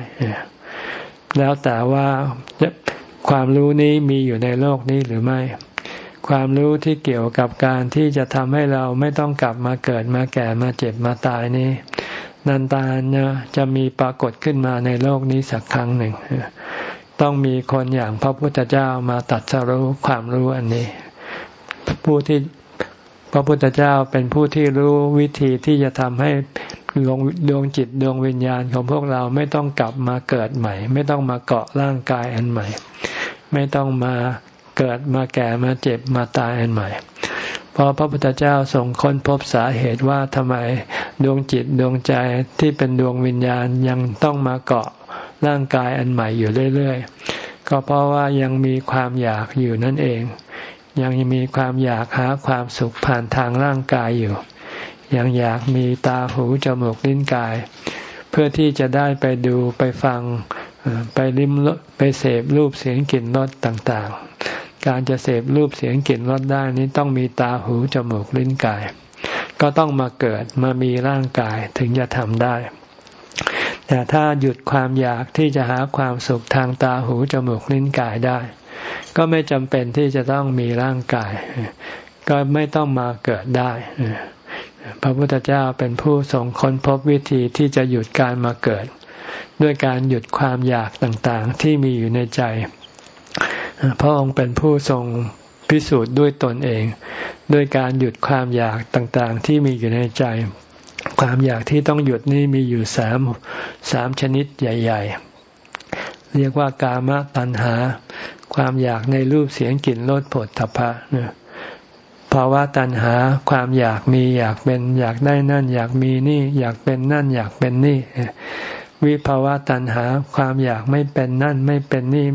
แล้วแต่ว่าความรู้นี้มีอยู่ในโลกนี้หรือไม่ ความรู้ที่เกี่ยวกับการที่จะทำให้เราไม่ต้องกลับมาเกิดมาแก่มาเจ็บมาตายนี้นันตาเนี่ยจะมีปรากฏขึ้นมาในโลกนี้สักครั้งหนึ่ง ต้องมีคนอย่างพระพุทธเจ้ามาตัดสรู้ความรู้อันนี้ ผู้ที่ พระพุทธเจ้าเป็นผู้ที่รู้วิธีที่จะทำให้ดวงดวงจิตดวงวิญญาณของพวกเราไม่ต้องกลับมาเกิดใหม่ ไม่ต้องมาเกาะร่างกายอันใหม่ ไม่ต้องมาเกิดมาแก่มาเจ็บมาตายอันใหม่ เพราะพระพุทธเจ้าทรงค้นพบสาเหตุว่าทำไมดวงจิตดวงใจที่เป็นดวงวิญญาณยังต้องมาเกาะร่างกายอันใหม่อยู่เรื่อย ๆ ก็เพราะว่ายังมีความอยากอยู่นั่นเอง ยังมีความอยากหาความสุขผ่านทางร่างกายอยู่ ยังอยากมีตาหูจมูกลิ้นกาย เพื่อที่จะได้ไปดูไปฟังไปริมไปเสพรูปเสียงกลิ่นรสต่างๆ การจะเสพรูปเสียงกลิ่นรสได้นี้ต้องมีตาหูจมูกลิ้นกาย ก็ต้องมาเกิดมามีร่างกายถึงจะทำได้ แต่ถ้าหยุดความอยากที่จะหาความสุขทางตาหูจมูกลิ้นกายได้ ก็ไม่จำเป็นที่จะต้องมีร่างกาย ก็ไม่ต้องมาเกิดได้ พระพุทธเจ้าเป็นผู้ทรงค้นพบวิธีที่จะหยุดการมาเกิด ด้วยการหยุดความอยากต่างๆ ที่มีอยู่ในใจ พระองค์เป็นผู้ทรงพิสูจน์ด้วยตนเอง ด้วยการหยุดความอยากต่างๆ ที่มีอยู่ในใจ ความอยากที่ต้องหยุดนี้มีอยู่สามสามชนิดใหญ่ ๆ เรียกว่ากามตัณหา ความอยากในรูปเสียงกลิ่นรสผลทพะภาวะตัณหาความอยากมีอยากเป็นอยากได้นั่น อยากมีนี่ อยากเป็นนั่น อยากเป็นนี่ วิภาวะตัณหาความอยากไม่เป็นนั่นไม่เป็นนี่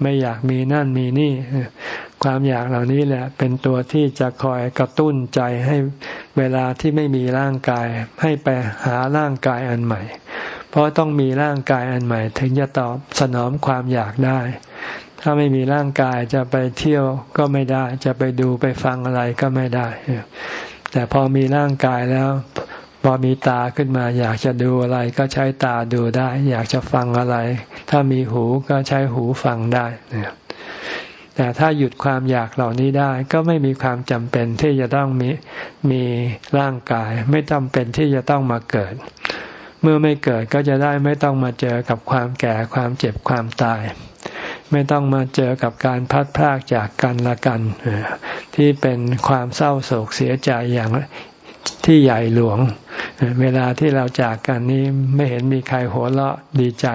ไม่อยากมีนั่นมีนี่ ความอยากเหล่านี้แหละ เป็นตัวที่จะคอยกระตุ้นใจให้เวลาที่ไม่มีร่างกาย ให้ไปหาร่างกายอันใหม่ เพราะต้องมีร่างกายอันใหม่ ถึงจะตอบสนองความอยากได้ ถ้าไม่มีร่างกายจะไปเที่ยวก็ไม่ได้ จะไปดูไปฟังอะไรก็ไม่ได้ แต่พอมีร่างกายแล้ว พอมีตาขึ้นมา อยากจะดูอะไรก็ใช้ตาดูได้ อยากจะฟังอะไร ถ้ามีหูก็ใช้หูฟังได้แต่ถ้าหยุดความอยากเหล่านี้ได้ก็ไม่มีความจำเป็นที่จะต้องมีมีร่างกาย ไม่จำเป็นที่จะต้องมาเกิด เมื่อไม่เกิดก็จะได้ไม่ต้องมาเจอกับความแก่ความเจ็บความตาย ไม่ต้องมาเจอกับการพัดพรากจากกันละกัน ที่เป็นความเศร้าโศกเสียใจอย่างที่ใหญ่หลวง เวลาที่เราจากกันนี้ไม่เห็นมีใครหัวเราะดีใจ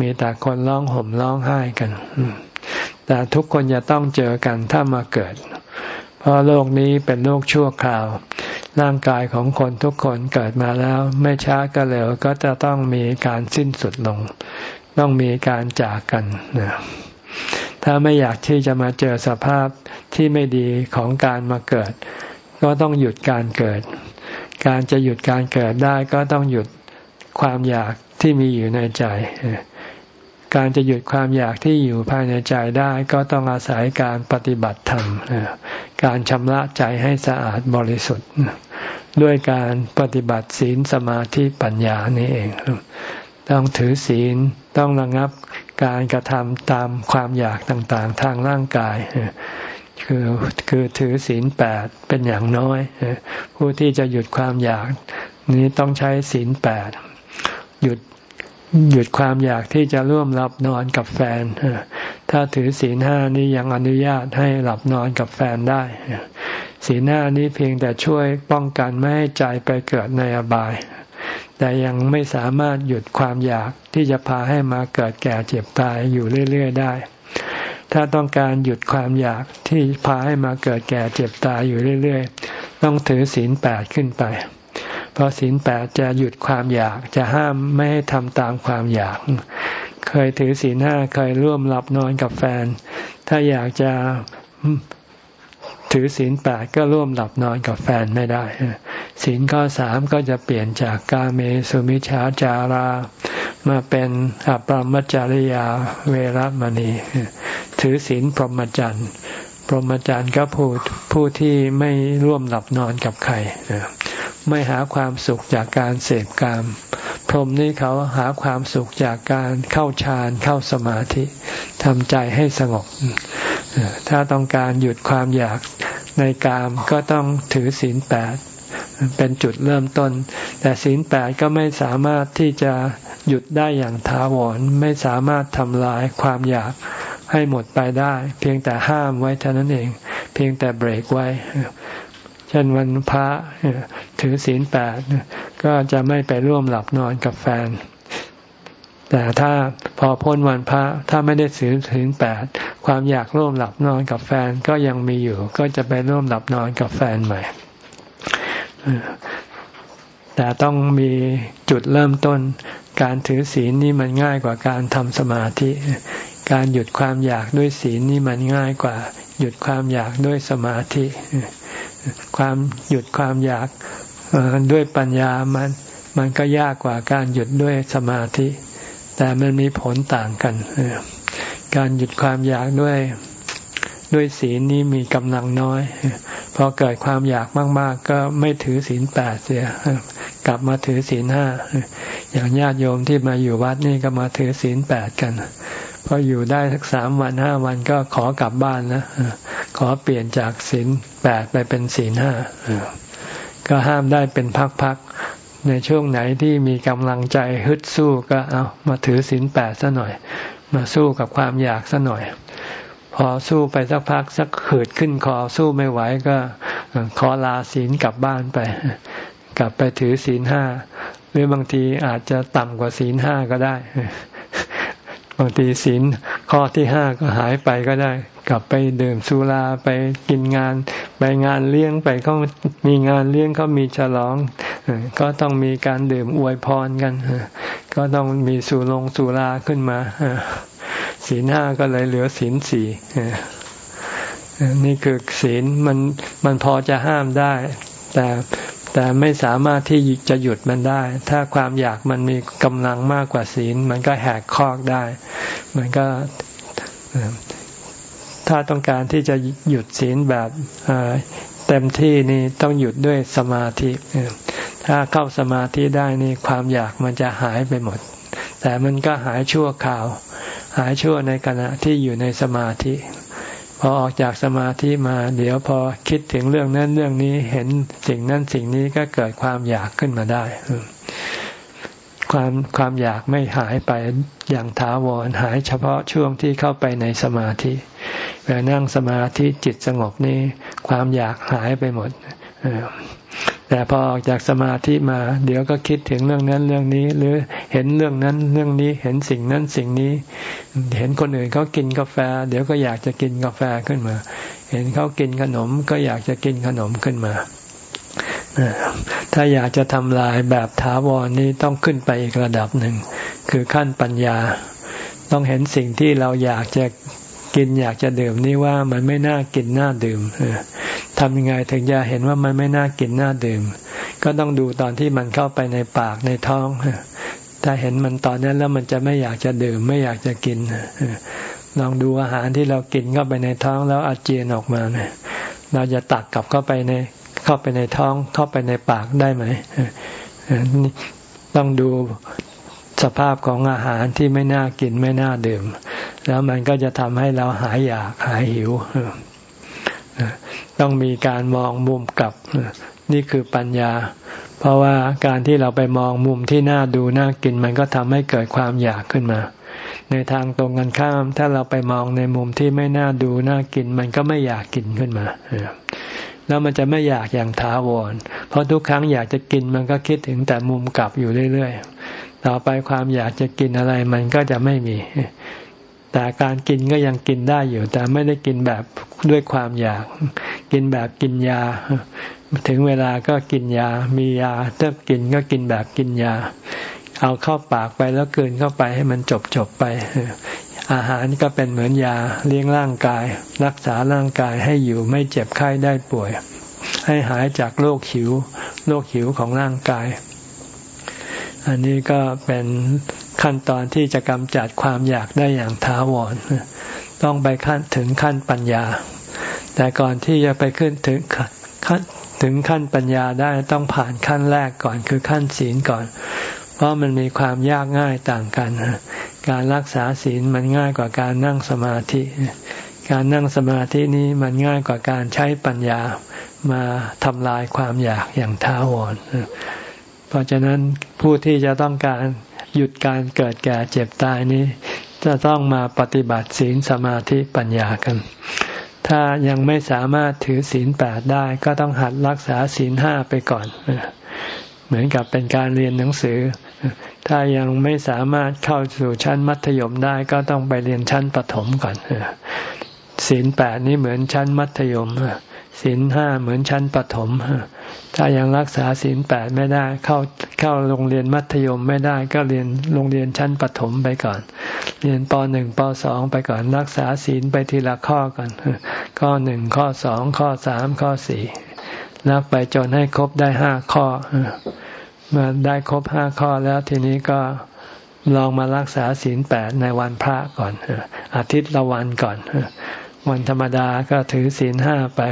มีแต่คนร้องห่มร้องไห้กัน แต่ทุกคนจะต้องเจอกันถ้ามาเกิด เพราะโลกนี้เป็นโลกชั่วคราว ร่างกายของคนทุกคนเกิดมาแล้ว ไม่ช้าก็เร็วก็จะต้องมีการสิ้นสุดลง ต้องมีการจากกันนะถ้าไม่อยากที่จะมาเจอสภาพที่ไม่ดีของการมาเกิด ก็ต้องหยุดการเกิด การจะหยุดการเกิดได้ก็ต้องหยุดความอยากที่มีอยู่ในใจ การจะหยุดความอยากที่อยู่ภายในใจได้ก็ต้องอาศัยการปฏิบัติธรรม การชำระใจให้สะอาดบริสุทธิ์ ด้วยการปฏิบัติศีลสมาธิปัญญานี่เอง ต้องถือศีล ต้องระงับการกระทำตามความอยากต่างๆ ทางร่างกาย คือคือถือศีลแปดเป็นอย่างน้อย ผู้ที่จะหยุดความอยากนี้ต้องใช้ศีลแปดหยุดหยุดความอยากที่จะร่วมหลับนอนกับแฟน ถ้าถือศีลห้านี้ยังอนุญาตให้หลับนอนกับแฟนได้ศีลห้านี้เพียงแต่ช่วยป้องกันไม่ให้ใจไปเกิดในอบาย แต่ยังไม่สามารถหยุดความอยากที่จะพาให้มาเกิดแก่เจ็บตายอยู่เรื่อย ๆ ได้ ถ้าต้องการหยุดความอยากที่พาให้มาเกิดแก่เจ็บตายอยู่เรื่อย ๆ ต้องถือศีลแปดขึ้นไป เพราะศีลแปดจะหยุดความอยากจะห้ามไม่ให้ทำตามความอยาก เคยถือศีลห้าเคยร่วมหลับนอนกับแฟน ถ้าอยากจะ ถือศีลแปดก็ร่วมหลับนอนกับแฟนไม่ได้ศีลข้อสามก็จะเปลี่ยนจากกาเมสุมิชาจารา มาเป็นอปรมจริยาเวรมณี ถือศีลพรหมจรรย์พรหมจรรย์ก็ผู้ผู้ที่ไม่ร่วมหลับนอนกับใคร ไม่หาความสุขจากการเสพกาม พรหมนี่เขาหาความสุขจากการเข้าฌานเข้าสมาธิทำใจให้สงบ ถ้าต้องการหยุดความอยากในกามก็ต้องถือศีลแปดเป็นจุดเริ่มต้น แต่ศีลแปดก็ไม่สามารถที่จะหยุดได้อย่างถาวร ไม่สามารถทำลายความอยากให้หมดไปได้ เพียงแต่ห้ามไว้เท่านั้นเอง เพียงแต่เบรกไว้ เช่นวันพระถือศีลแปดก็จะไม่ไปร่วมหลับนอนกับแฟน แต่ถ้าพอพ้นวันพระถ้าไม่ได้ถือศีลแปดความอยากร่วมหลับนอนกับแฟนก็ยังมีอยู่ ก็จะไปร่วมหลับนอนกับแฟนใหม่แต่ต้องมีจุดเริ่มต้น การถือศีลนี่มันง่ายกว่าการทำสมาธิ การหยุดความอยากด้วยศีลนี่มันง่ายกว่า หยุดความอยากด้วยสมาธิ ความหยุดความอยากด้วยปัญญามัน มันก็ยากกว่าการหยุดด้วยสมาธิ แต่มันมีผลต่างกัน การหยุดความอยากด้วยด้วยศีลนี้มีกำลังน้อยพอเกิดความอยากมาก ๆ ก็ไม่ถือศีลแปดเสีย กลับมาถือศีลห้าอย่างญาติโยมที่มาอยู่วัดนี่ก็มาถือศีลแปดกันพออยู่ได้สักสามวันห้าวันก็ขอกลับบ้านนะ ขอเปลี่ยนจากศีลแปดไปเป็นศีลห้าก็ห้ามได้เป็นพักๆในช่วงไหนที่มีกำลังใจฮึดสู้ก็เอามาถือศีลแปดซะหน่อย มาสู้กับความอยากซะหน่อย พอสู้ไปสักพักสักขืดขึ้นคอสู้ไม่ไหวก็ขอลาศีลกลับบ้านไป กลับไปถือศีลห้าหรือบางทีอาจจะต่ำกว่าศีลห้าก็ได้ บางทีศีลข้อที่ห้าก็หายไปก็ได้ กลับไปดื่มสุราไปกินงาน ไปงานเลี้ยงไปเขามีงานเลี้ยงเขามีฉลอง ก็ต้องมีการดื่มอวยพรกัน ก็ต้องมีสุลงสุราขึ้นมาศีลห้าก็เลยเหลือศีลสี่นี่คือศีลมันมันพอจะห้ามได้ แต่แต่ไม่สามารถที่จะหยุดมันได้ ถ้าความอยากมันมีกำลังมากกว่าศีล มันก็แหกคอกได้ มันก็ ถ้าต้องการที่จะหยุดศีลแบบเต็มที่นี่ต้องหยุดด้วยสมาธิ ถ้าเข้าสมาธิได้นี่ความอยากมันจะหายไปหมด แต่มันก็หายชั่วคราว หายชั่วในขณะที่อยู่ในสมาธิ พอออกจากสมาธิมา เดี๋ยวพอคิดถึงเรื่องนั้นเรื่องนี้เห็นสิ่งนั้นสิ่งนี้ก็เกิดความอยากขึ้นมาได้ ความความอยากไม่หายไปอย่างถาวรหายเฉพาะช่วงที่เข้าไปในสมาธิเวลานั่งสมาธิจิตสงบนี่ความอยากหายไปหมดแต่พอออกจากสมาธิมา เดี๋ยวก็คิดถึงเรื่องนั้นเรื่องนี้ หรือเห็นเรื่องนั้นเรื่องนี้เห็นสิ่งนั้นสิ่งนี้ เห็นคนอื่นเขากินกาแฟ เดี๋ยวก็อยากจะกินกาแฟขึ้นมา เห็นเขากินขนมก็อยากจะกินขนมขึ้นมา ถ้าอยากจะทำลายแบบถาวรนี้ต้องขึ้นไปอีกระดับหนึ่ง คือขั้นปัญญา ต้องเห็นสิ่งที่เราอยากจะกินอยากจะดื่มนี่ว่ามันไม่น่ากินน่าดื่มทำยังไงถึงจะเห็นว่ามันไม่น่ากินน่าดื่ม ก็ต้องดูตอนที่มันเข้าไปในปากในท้องถ้าเห็นมันตอนนั้นแล้วมันจะไม่อยากจะดื่มไม่อยากจะกินลองดูอาหารที่เรากินเข้าไปในท้องแล้วอาเจียนออกมาเนี่ยเราจะตักกลับเข้าไปใน เข้าไปในท้องเข้าไปในปากได้ไหมต้องดูสภาพของอาหารที่ไม่น่ากินไม่น่าดื่ม แล้วมันก็จะทำให้เราหายอยากหายหิวต้องมีการมองมุมกลับนี่คือปัญญา เพราะว่าการที่เราไปมองมุมที่น่าดูน่ากิน มันก็ทำให้เกิดความอยากขึ้นมา ในทางตรงกันข้าม ถ้าเราไปมองในมุมที่ไม่น่าดูน่ากิน มันก็ไม่อยากกินขึ้นมา แล้วมันจะไม่อยากอย่างท้าวร เพราะทุกครั้งอยากจะกินมันก็คิดถึงแต่มุมกลับอยู่เรื่อยๆ ต่อไปความอยากจะกินอะไรมันก็จะไม่มี แต่การกินก็ยังกินได้อยู่ แต่ไม่ได้กินแบบด้วยความอยาก กินแบบกินยา ถึงเวลาก็กินยา มียาถ้ากินก็กินแบบกินยา เอาเข้าปากไปแล้วเกินเข้าไปให้มันจบจบไป อาหารก็เป็นเหมือนยาเลี้ยงร่างกาย รักษาร่างกายให้อยู่ไม่เจ็บไข้ได้ป่วย ให้หายจากโรคหิวโรคหิวของร่างกาย อันนี้ก็เป็นขั้นตอนที่จะกำจัดความอยากได้อย่างท้าวร ต้องไปขั้นถึงขั้นปัญญา แต่ก่อนที่จะไปขึ้นถึงขั้นถึงขั้นปัญญาได้ต้องผ่านขั้นแรกก่อนคือขั้นศีลก่อน เพราะมันมีความยากง่ายต่างกันการรักษาศีลมันง่ายกว่าการนั่งสมาธิ การนั่งสมาธินี้มันง่ายกว่าการใช้ปัญญามาทำลายความอยากอย่างท้าวรเพราะฉะนั้นผู้ที่จะต้องการหยุดการเกิดแก่เจ็บตายนี้ จะต้องมาปฏิบัติศีลสมาธิปัญญากัน ถ้ายังไม่สามารถถือศีลแปดได้ก็ต้องหัดรักษาศีลห้าไปก่อน เหมือนกับเป็นการเรียนหนังสือ ถ้ายังไม่สามารถเข้าสู่ชั้นมัธยมได้ก็ต้องไปเรียนชั้นประถมก่อนศีลแปดนี้เหมือนชั้นมัธยมศีลห้าเหมือนชั้นประถมถ้ายังรักษาศีลแปดไม่ได้ เข้าเข้าโรงเรียนมัธยมไม่ได้ก็เรียนโรงเรียนชั้นประถมไปก่อน เรียนปหนึ่งปสองไปก่อนรักษาศีลไปทีละข้อก่อนข้อหนึ่งข้อสองข้อสามข้อสี่ นับไปจนให้ครบได้ห้าข้อเมื่อได้ครบห้าข้อแล้วทีนี้ก็ลองมารักษาศีลแปดในวันพระก่อนอาทิตย์ละวันก่อน วันธรรมดาก็ถือศีลห้าไป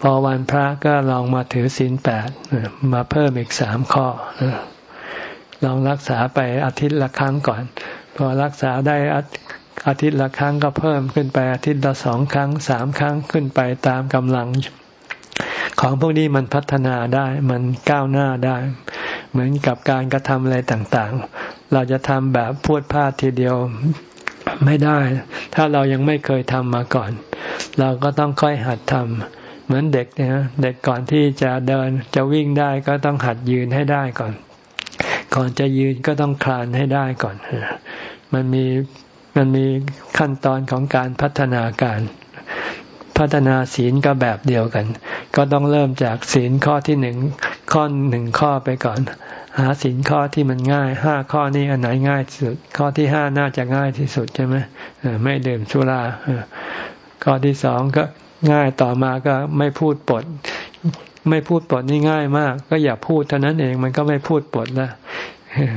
พอวันพระก็ลองมาถือศีลแปดมาเพิ่มอีกสามข้อลองรักษาไปอาทิตย์ละครั้งก่อน พอรักษาได้อาทิตย์ละครั้งก็เพิ่มขึ้นไปอาทิตย์ละสองครั้งสามครั้งขึ้นไปตามกำลัง ของพวกนี้มันพัฒนาได้ มันก้าวหน้าได้ เหมือนกับการกระทำอะไรต่างๆ เราจะทำแบบพูดพลาดทีเดียวไม่ได้ ถ้าเรายังไม่เคยทำมาก่อน เราก็ต้องค่อยหัดทำเหมือนเด็กเนี่ยเด็กก่อนที่จะเดินจะวิ่งได้ก็ต้องหัดยืนให้ได้ก่อน ก่อนจะยืนก็ต้องคลานให้ได้ก่อน มันมีมันมีขั้นตอนของการพัฒนาการ พัฒนาศีลก็แบบเดียวกัน ก็ต้องเริ่มจากศีลข้อที่หนึ่งข้อหนึ่งข้อไปก่อน หาศีลข้อที่มันง่ายห้าข้อนี้อันไหนง่ายสุด ข้อที่ห้าน่าจะง่ายที่สุดใช่ไหมไม่ดื่มสุราข้อที่สองก็ง่ายต่อมาก็ไม่พูดปด ไม่พูดปดนี่ง่ายมาก ก็อย่าพูดเท่านั้นเองมันก็ไม่พูดปดล้ว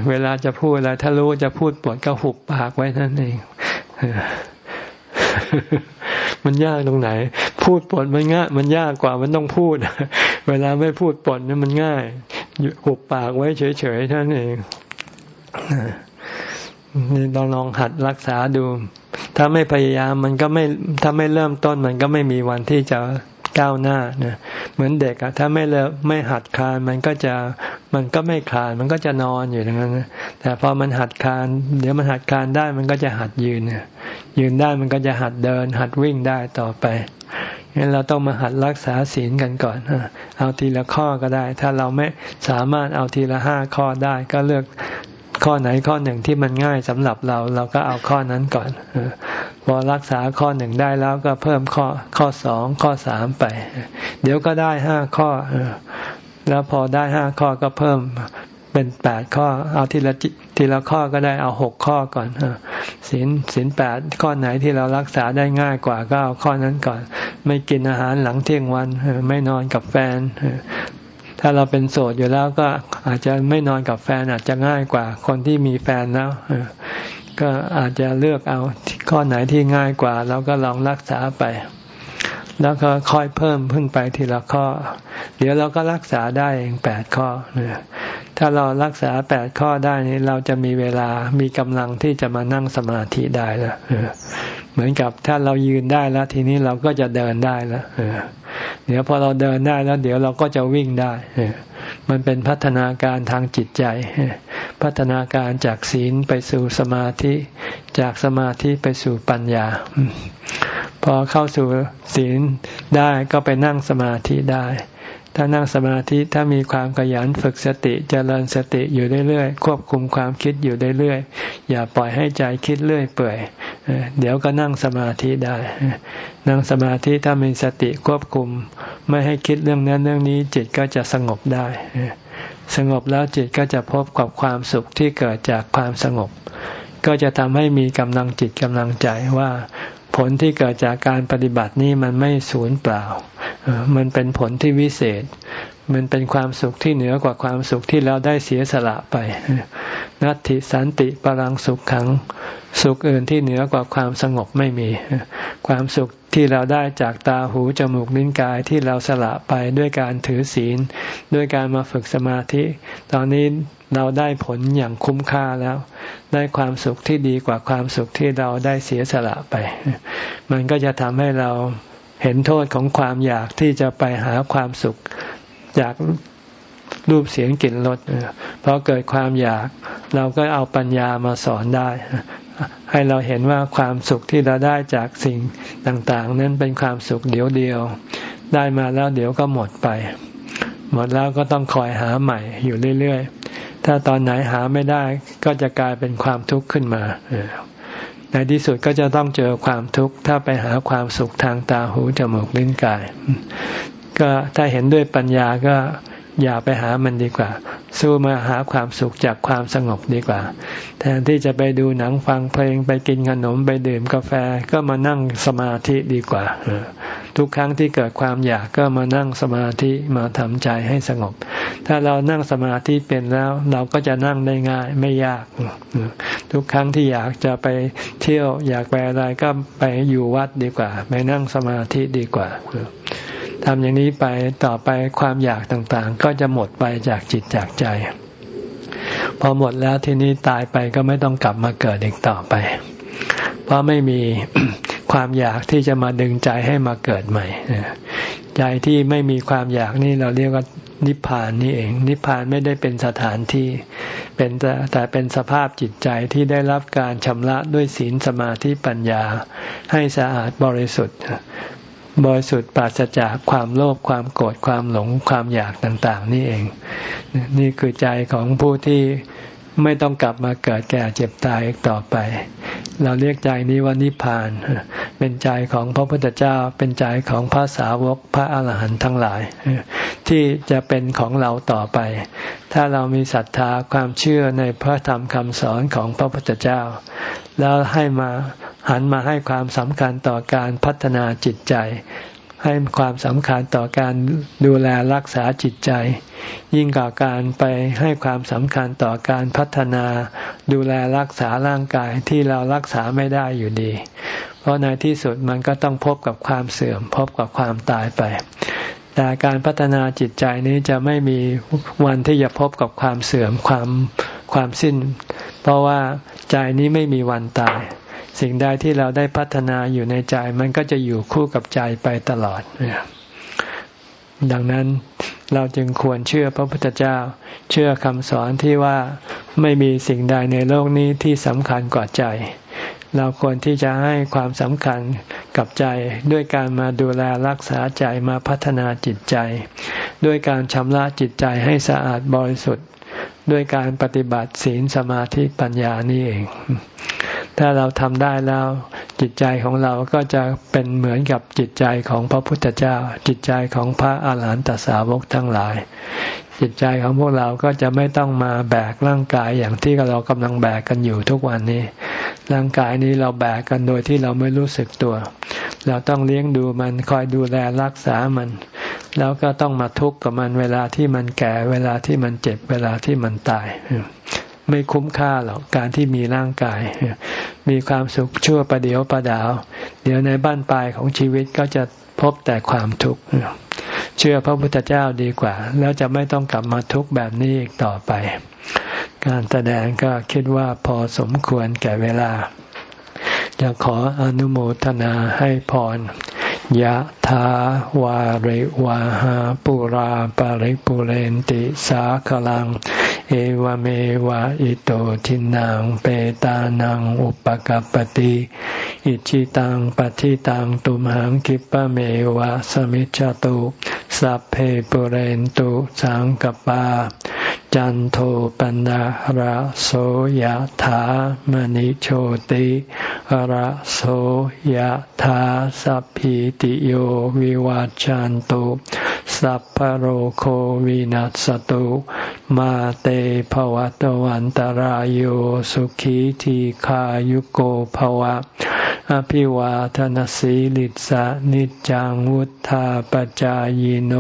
เวลาจะพูดอะไรถ้ารู้จะพูดปดก็หุบปากไว้นั่นเอง มันยากตรงไหน พูดปดมันง่ายมันยากกว่ามันต้องพูด เวลาไม่พูดปดนี่มันง่ายหุบปากไว้เฉยๆเท่านั้นเองนี่ลองลองหัดรักษาดู ถ้าไม่พยายามมันก็ไม่ถ้าไม่เริ่มต้นมันก็ไม่มีวันที่จะ ก้าวหน้านะเหมือนเด็กอะถ้าไม่เลไม่หัดคานมันก็จะมันก็ไม่คานมันก็จะนอนอยู่อย่างนั้นแต่พอมันหัดคานเดี๋ยวมันหัดคานได้มันก็จะหัดยืนเนี่ยยืนได้มันก็จะหัดเดิน หัดวิ่งได้ต่อไปงั้นเราต้องมาหัดรักษาศีลกันก่อน เอาทีละข้อก็ได้ ถ้าเราไม่สามารถเอาทีละห้าข้อได้ ก็เลือก ข้อไหนข้อหนึ่งที่มันง่ายสำหรับเรา เราก็เอาข้อนั้นก่อนพอรักษาข้อหนึ่งได้แล้วก็เพิ่มข้อข้อสองข้อสามไป เดี๋ยวก็ได้ห้าข้อแล้วพอได้ห้าข้อก็เพิ่มเป็นแปดข้อ เอาทีละทีละข้อก็ได้เอาหกข้อก่อนศีลศีลแปดข้อไหนที่เรารักษาได้ง่ายกว่าก็เอาข้อนั้นก่อน ไม่กินอาหารหลังเที่ยงวันไม่นอนกับแฟน ถ้าเราเป็นโสดอยู่แล้วก็อาจจะไม่นอนกับแฟนอาจจะง่ายกว่า คนที่มีแฟนแล้วก็อาจจะเลือกเอาข้อไหนที่ง่ายกว่าแล้วก็ลองรักษาไป แล้วก็ค่อยเพิ่มขึ้นไปทีละข้อ เดี๋ยวเราก็รักษาได้เองแปดข้อถ้าเรารักษาแปดข้อได้นี้เราจะมีเวลามีกำลังที่จะมานั่งสมาธิได้แล้วเหมือนกับถ้าเรายืนได้แล้ว ทีนี้เราก็จะเดินได้แล้ว เดี๋ยวพอเราเดินได้แล้ว เดี๋ยวเราก็จะวิ่งได้มันเป็นพัฒนาการทางจิตใจ พัฒนาการจากศีลไปสู่สมาธิ จากสมาธิไปสู่ปัญญา พอเข้าสู่ศีลได้ก็ไปนั่งสมาธิได้ ถ้านั่งสมาธิถ้ามีความขยันฝึกสติจเจริญสติอยู่เรื่อยๆควบคุมความคิดอยู่เรื่อยๆอย่าปล่อยให้ใจคิดเรื่อยเปื่อยเดี๋ยวก็นั่งสมาธิได้ นั่งสมาธิถ้ามีสติควบคุม ไม่ให้คิดเรื่องนั้นเรื่องนี้จิตก็จะสงบได้ สงบแล้วจิตก็จะพบกับความสุขที่เกิดจากความสงบ ก็จะทำให้มีกำลังจิตกำลังใจว่า ผลที่เกิดจากการปฏิบัตินี้มันไม่สูญเปล่า มันเป็นผลที่วิเศษ มันเป็นความสุขที่เหนือกว่าความสุขที่เราได้เสียสละไป นัตติสันติปรังสุขขัง สุขอื่นที่เหนือกว่าความสงบไม่มี ความสุขที่เราได้จากตาหูจมูกลิ้นกายที่เราสละไปด้วยการถือศีล ด้วยการมาฝึกสมาธิ ตอนนี้เราได้ผลอย่างคุ้มค่าแล้ว ได้ความสุขที่ดีกว่าความสุขที่เราได้เสียสละไป มันก็จะทำให้เราเห็นโทษของความอยากที่จะไปหาความสุข จากรูปเสียงกลิ่นรสเพราะเกิดความอยากเราก็เอาปัญญามาสอนได้ ให้เราเห็นว่าความสุขที่เราได้จากสิ่งต่าง ๆ นั้นเป็นความสุขเดียวเดียว ได้มาแล้วเดี๋ยวก็หมดไป หมดแล้วก็ต้องคอยหาใหม่อยู่เรื่อย ๆ ถ้าตอนไหนหาไม่ได้ก็จะกลายเป็นความทุกข์ขึ้นมาในที่สุดก็จะต้องเจอความทุกข์ถ้าไปหาความสุขทางตาหูจมูกลิ้นกาย ก็ถ้าเห็นด้วยปัญญาก็อย่าไปหามันดีกว่า สู้มาหาความสุขจากความสงบดีกว่า แทนที่จะไปดูหนังฟังเพลงไปกินขนมไปดื่มกาแฟก็มานั่งสมาธิดีกว่าทุกครั้งที่เกิดความอยากก็มานั่งสมาธิมาทำใจให้สงบ ถ้าเรานั่งสมาธิเป็นแล้วเราก็จะนั่งได้ง่ายไม่ยาก ทุกครั้งที่อยากจะไปเที่ยวอยากไปอะไรก็ไปอยู่วัดดีกว่าไปนั่งสมาธิดีกว่า ทำอย่างนี้ไปต่อไปความอยากต่างๆ ก็จะหมดไปจากจิตจากใจ พอหมดแล้วทีนี้ตายไปก็ไม่ต้องกลับมาเกิดอีกต่อไป เพราะไม่มีความอยากที่จะมาดึงใจให้มาเกิดใหม่ใจที่ไม่มีความอยากนี่เราเรียกว่านิพพานนี่เอง นิพพานไม่ได้เป็นสถานที่ เป็นแต่แต่เป็นสภาพจิตใจที่ได้รับการชำระด้วยศีลสมาธิปัญญา ให้สะอาดบริสุทธิ์ บริสุทธิ์ปราศจากความโลภความโกรธความหลงความอยากต่างๆ นี่เอง นี่คือใจของผู้ที่ไม่ต้องกลับมาเกิดแก่เจ็บตายต่อไป เราเรียกใจนี้ว่านิพพาน เป็นใจของพระพุทธเจ้า เป็นใจของพระสาวกพระอาหารหันต์ทั้งหลาย ที่จะเป็นของเราต่อไป ถ้าเรามีศรัทธาความเชื่อในพระธรรมคำสอนของพระพุทธเจ้า แล้วให้มา หันมาให้ความสำคัญต่อการพัฒนาจิตใจ ให้ความสำคัญต่อการดูแลรักษาจิตใจ ยิ่งกว่าการไปให้ความสำคัญต่อการพัฒนา ดูแลรักษาร่างกายที่เรารักษาไม่ได้อยู่ดี เพราะในที่สุดมันก็ต้องพบกับความเสื่อม พบกับความตายไปแต่การพัฒนาจิตใจนี้จะไม่มีวันที่จะพบกับความเสื่อมความความสิ้น เพราะว่าใจนี้ไม่มีวันตาย สิ่งใดที่เราได้พัฒนาอยู่ในใจ มันก็จะอยู่คู่กับใจไปตลอด ดังนั้นเราจึงควรเชื่อพระพุทธเจ้า เชื่อคำสอนที่ว่าไม่มีสิ่งใดในโลกนี้ที่สำคัญกว่าใจ เราควรที่จะให้ความสำคัญกับใจ ด้วยการมาดูแลรักษาใจมาพัฒนาจิตใจ ด้วยการชำระจิตใจให้สะอาดบริสุทธิ์ ด้วยการปฏิบัติศีลสมาธิปัญญานี่เอง ถ้าเราทำได้แล้ว จิตใจของเราก็จะเป็นเหมือนกับจิตใจของพระพุทธเจ้า จิตใจของพระอาหารหันตสาวกทั้งหลาย จิตใจของพวกเราก็จะไม่ต้องมาแบกร่างกายอย่างที่เรากำลังแบกกันอยู่ทุกวันนี้ ร่างกายนี้เราแบกกันโดยที่เราไม่รู้สึกตัว เราต้องเลี้ยงดูมันคอยดูแลรักษามัน แล้วก็ต้องมาทุกข์กับมันเวลาที่มันแก่เวลาที่มันเจ็บเวลาที่มันตาย ไม่คุ้มค่าหรอกการที่มีร่างกาย มีความสุขชั่วประเดียวประดาว เดี๋ยวในบ้านปลายของชีวิตก็จะพบแต่ความทุกข์เชื่อพระพุทธเจ้าดีกว่า แล้วจะไม่ต้องกลับมาทุกข์แบบนี้อีกต่อไป การแสดงก็คิดว่าพอสมควรแก่เวลา จะขออนุโมทนาให้พรยะถาวาริวาหาปุราปาริปุเรนติสาขลัง เอวเมวะอิโตทินังเปตานังอุปกัปติอิชิตังปฏิตังตุมหังคิปะเมวะสมิจจตุสัพเพปุเรนตุสังกปา จันโทปนะระโสยถามณิโชติระโสยถาสัพพิติโยวิวัจจันตุ สัพพโรโควินัสตุ มาเตภวัตวันตารโยสุขีทีขายุโกภวะ อภิวาทนสีลิสะนิจังวุธาปจายโน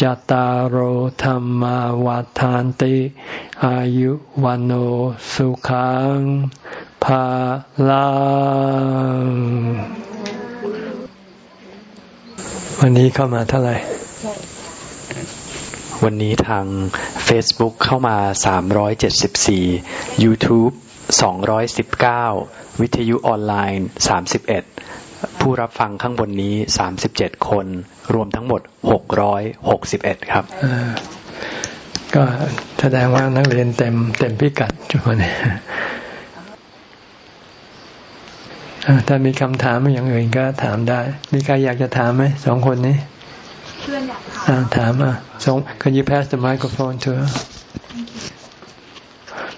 จตารโหธรรมวาทานติ อายุวันโอสุขังภาลังวันนี้เข้ามาเท่าไหร่ วันนี้ทาง Facebook เข้ามา 374 YouTube 219 วิทยุออนไลน์ 31 ผู้รับฟังข้างบนนี้ 37 คน รวมทั้งหมด 661 ครับ ก็แสดงว่านักเรียนเต็มเต็มพิกัดจุดนี้ถ้ามีคำถามอย่างอื่นก็ถามได้ มีใครอยากจะถามไหมสองคนนี้ เพื่อนอยากถามถามอะสอง Can you pass the microphone to her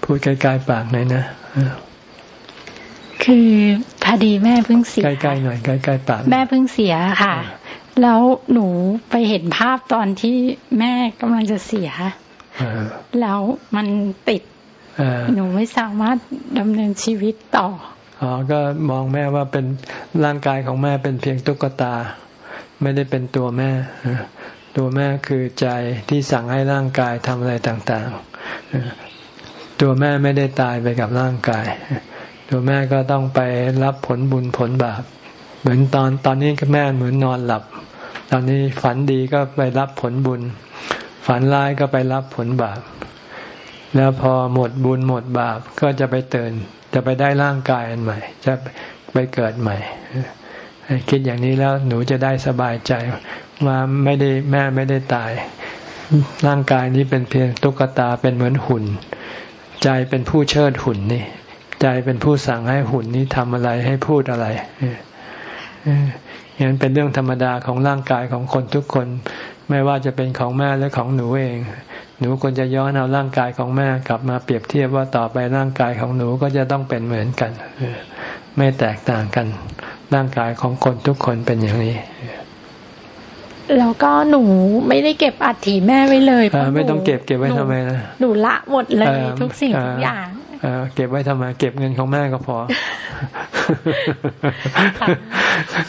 พูดใกล้ๆปากหน่อยนะ คือพอดีแม่เพิ่งเสีย ใกล้ๆหน่อยใกล้ๆปาก แม่เพิ่งเสียค่ะ แล้วหนูไปเห็นภาพตอนที่แม่กำลังจะเสีย แล้วมันติด หนูไม่สามารถดำเนินชีวิตต่อ อ๋อ ก็มองแม่ว่าเป็นร่างกายของแม่เป็นเพียงตุ๊กตา ไม่ได้เป็นตัวแม่ ตัวแม่คือใจที่สั่งให้ร่างกายทำอะไรต่างๆ ตัวแม่ไม่ได้ตายไปกับร่างกาย ตัวแม่ก็ต้องไปรับผลบุญผลบาป เหมือนตอนตอนนี้ก็แม่เหมือนนอนหลับ ตอนนี้ฝันดีก็ไปรับผลบุญ ฝันร้ายก็ไปรับผลบาป แล้วพอหมดบุญหมดบาปก็จะไปเตือนจะไปได้ร่างกายอันใหม่ จะไปเกิดใหม่ คิดอย่างนี้แล้วหนูจะได้สบายใจว่าไม่ได้แม่ไม่ได้ตาย ร่างกายนี้เป็นเพียงตุ๊กตาเป็นเหมือนหุ่น ใจเป็นผู้เชิดหุ่นนี่ ใจเป็นผู้สั่งให้หุ่นนี้ทำอะไรให้พูดอะไรอย่างนั้นเป็นเรื่องธรรมดาของร่างกายของคนทุกคน ไม่ว่าจะเป็นของแม่หรือของหนูเอง หนูควรจะย้อนเอาร่างกายของแม่กลับมาเปรียบเทียบว่าต่อไปร่างกายของหนูก็จะต้องเป็นเหมือนกัน ไม่แตกต่างกัน ร่างกายของคนทุกคนเป็นอย่างนี้แล้วก็หนูไม่ได้เก็บอัฐิแม่ไว้เลยไม่ต้องเก็บเก็บไว้ทำไมนะหนูละหมดเลยทุกสิ่งทุกอย่างเก็บไว้ทำไมเก็บเงินของแม่ก็พอ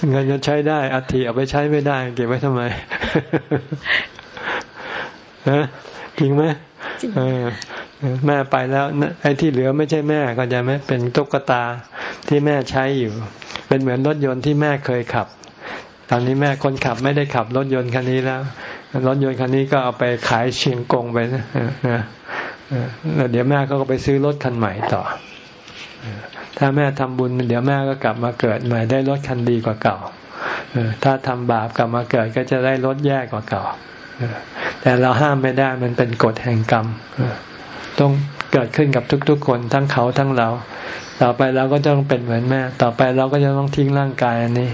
เงินจะใช้ได้อัฐิเอาไปใช้ไม่ได้ เก็บไว้ทำไมฮะจริงไหมแม่ไปแล้วไอ้ที่เหลือไม่ใช่แม่ก็จะไหมเป็นตุ๊กตาที่แม่ใช้อยู่ เป็นเหมือนรถยนต์ที่แม่เคยขับ ตอนนี้แม่คนขับไม่ได้ขับรถยนต์คันนี้แล้ว รถยนต์คันนี้ก็เอาไปขายเชียงกงไปนะแล้วเดี๋ยวแม่ก็ไปซื้อรถคันใหม่ต่อ ถ้าแม่ทำบุญ เดี๋ยวแม่ก็กลับมาเกิดใหม่ได้รถคันดีกว่าเก่าถ้าทำบาปกลับมาเกิดก็จะได้รถแย่กว่าเก่าแต่เราห้ามไม่ได้มันเป็นกฎแห่งกรรมต้อง เกิดขึ้นกับทุก ๆ คนทั้งเขาทั้งเรา ต่อไปเราก็จะต้องเป็นเหมือนแม่ ต่อไปเราก็จะต้องทิ้งร่างกายอันนี้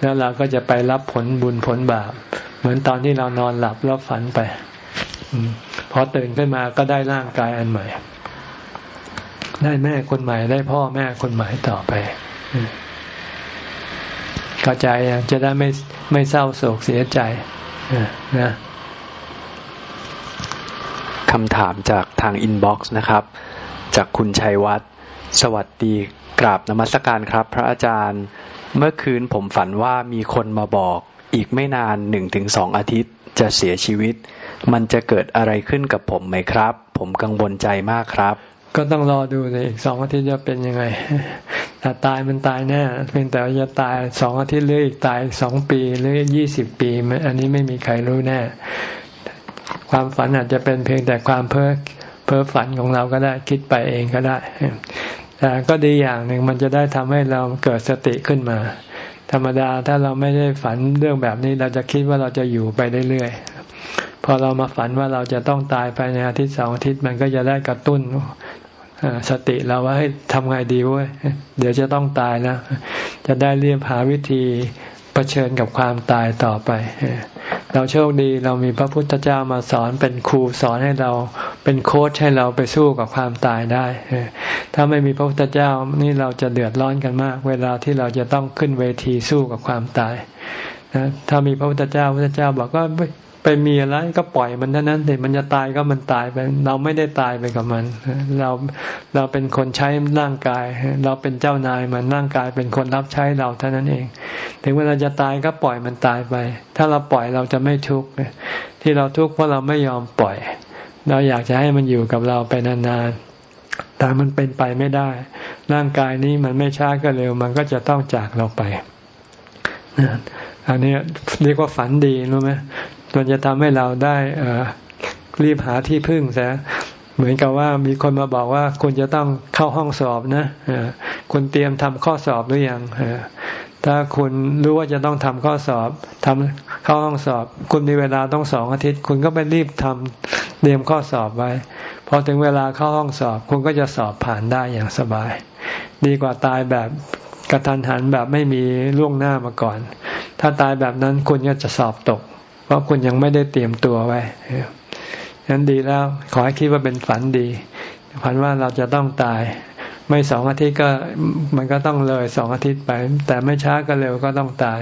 แล้วเราก็จะไปรับผลบุญผลบาป เหมือนตอนที่เรานอนหลับแล้วฝันไปพอตื่นขึ้นมาก็ได้ร่างกายอันใหม่ ได้แม่คนใหม่ได้พ่อแม่คนใหม่ต่อไปเข้าใจจะได้ไม่ไม่เศร้าโศกเสียใจนะ คำถามจากทาง inbox นะครับ จากคุณชัยวัฒน์สวัสดีกราบนมัสการครับ พระอาจารย์ เมื่อคืนผมฝันว่ามีคนมาบอกอีกไม่นานหนึ่งถึงสองอาทิตย์จะเสียชีวิต มันจะเกิดอะไรขึ้นกับผมไหมครับ ผมกังวลใจมากครับ ก็ต้องรอดูในอีกสองอาทิตย์จะเป็นยังไงถ้าตายมันตายแน่เพียงแต่จะตายสองอาทิตย์หรืออีกตายสองปีหรือยี่สิบปี อันนี้ไม่มีใครรู้แน่ ความฝันอาจจะเป็นเพียงแต่ความเพ้อเพ้อฝันของเราก็ได้คิดไปเองก็ได้ แต่ก็ดีอย่างหนึ่งมันจะได้ทำให้เราเกิดสติขึ้นมา ธรรมดาถ้าเราไม่ได้ฝันเรื่องแบบนี้เราจะคิดว่าเราจะอยู่ไปเรื่อยๆ พอเรามาฝันว่าเราจะต้องตายภายในอาทิตย์สองอาทิตย์มันก็จะได้กระตุ้นสติเราว่าให้ทำไงดีเว้ยเดี๋ยวจะต้องตายแล้วจะได้เรียบหาวิธี เผชิญกับความตายต่อไป เราโชคดีเรามีพระพุทธเจ้ามาสอนเป็นครูสอนให้เราเป็นโค้ชให้เราไปสู้กับความตายได้ ถ้าไม่มีพระพุทธเจ้านี่เราจะเดือดร้อนกันมาก เวลาที่เราจะต้องขึ้นเวทีสู้กับความตายถ้ามีพระพุทธเจ้าพระพุทธเจ้าบอกก็ ไปมีอะไรก็ปล่อยมันเท่านั้นเด็มันจะตายก็มันตายไป เราไม่ได้ตายไปกับมัน เราเราเป็นคนใช้ร่างกาย เราเป็นเจ้านายมันร่างกายเป็นคนรับใช้เราเท่านั้นเอง ถึงเวลาจะตายก็ปล่อยมันตายไป ถ้าเราปล่อยเราจะไม่ทุกข์ที่เราทุกข์เพราะเราไม่ยอมปล่อย เราอยากจะให้มันอยู่กับเราไปนานๆแต่มันเป็นไปไม่ได้ ร่างกายนี้มันไม่ช้าก็เร็ว มันก็จะต้องจากเราไป อันนี้เรียกว่าฝันดีรู้ไหมมันจะทำให้เราได้รีบหาที่พึ่งซะเหมือนกับว่ามีคนมาบอกว่าคุณจะต้องเข้าห้องสอบนะคุณเตรียมทำข้อสอบหรือยังถ้าคุณรู้ว่าจะต้องทำข้อสอบทำเข้าห้องสอบ คุณมีเวลาต้องสองอาทิตย์ คุณก็ไปรีบทำเตรียมข้อสอบไว้พอถึงเวลาเข้าห้องสอบ คุณก็จะสอบผ่านได้อย่างสบาย ดีกว่าตายแบบกระทันหันแบบไม่มีล่วงหน้ามาก่อน ถ้าตายแบบนั้นคุณก็จะสอบตก เพราะคุณยังไม่ได้เตรียมตัวไว้ฉะนั้นดีแล้วขอให้คิดว่าเป็นฝันดีฝันว่าเราจะต้องตาย ไม่สองอาทิตย์ก็มันก็ต้องเลยสองอาทิตย์ไป แต่ไม่ช้าก็เร็วก็ต้องตาย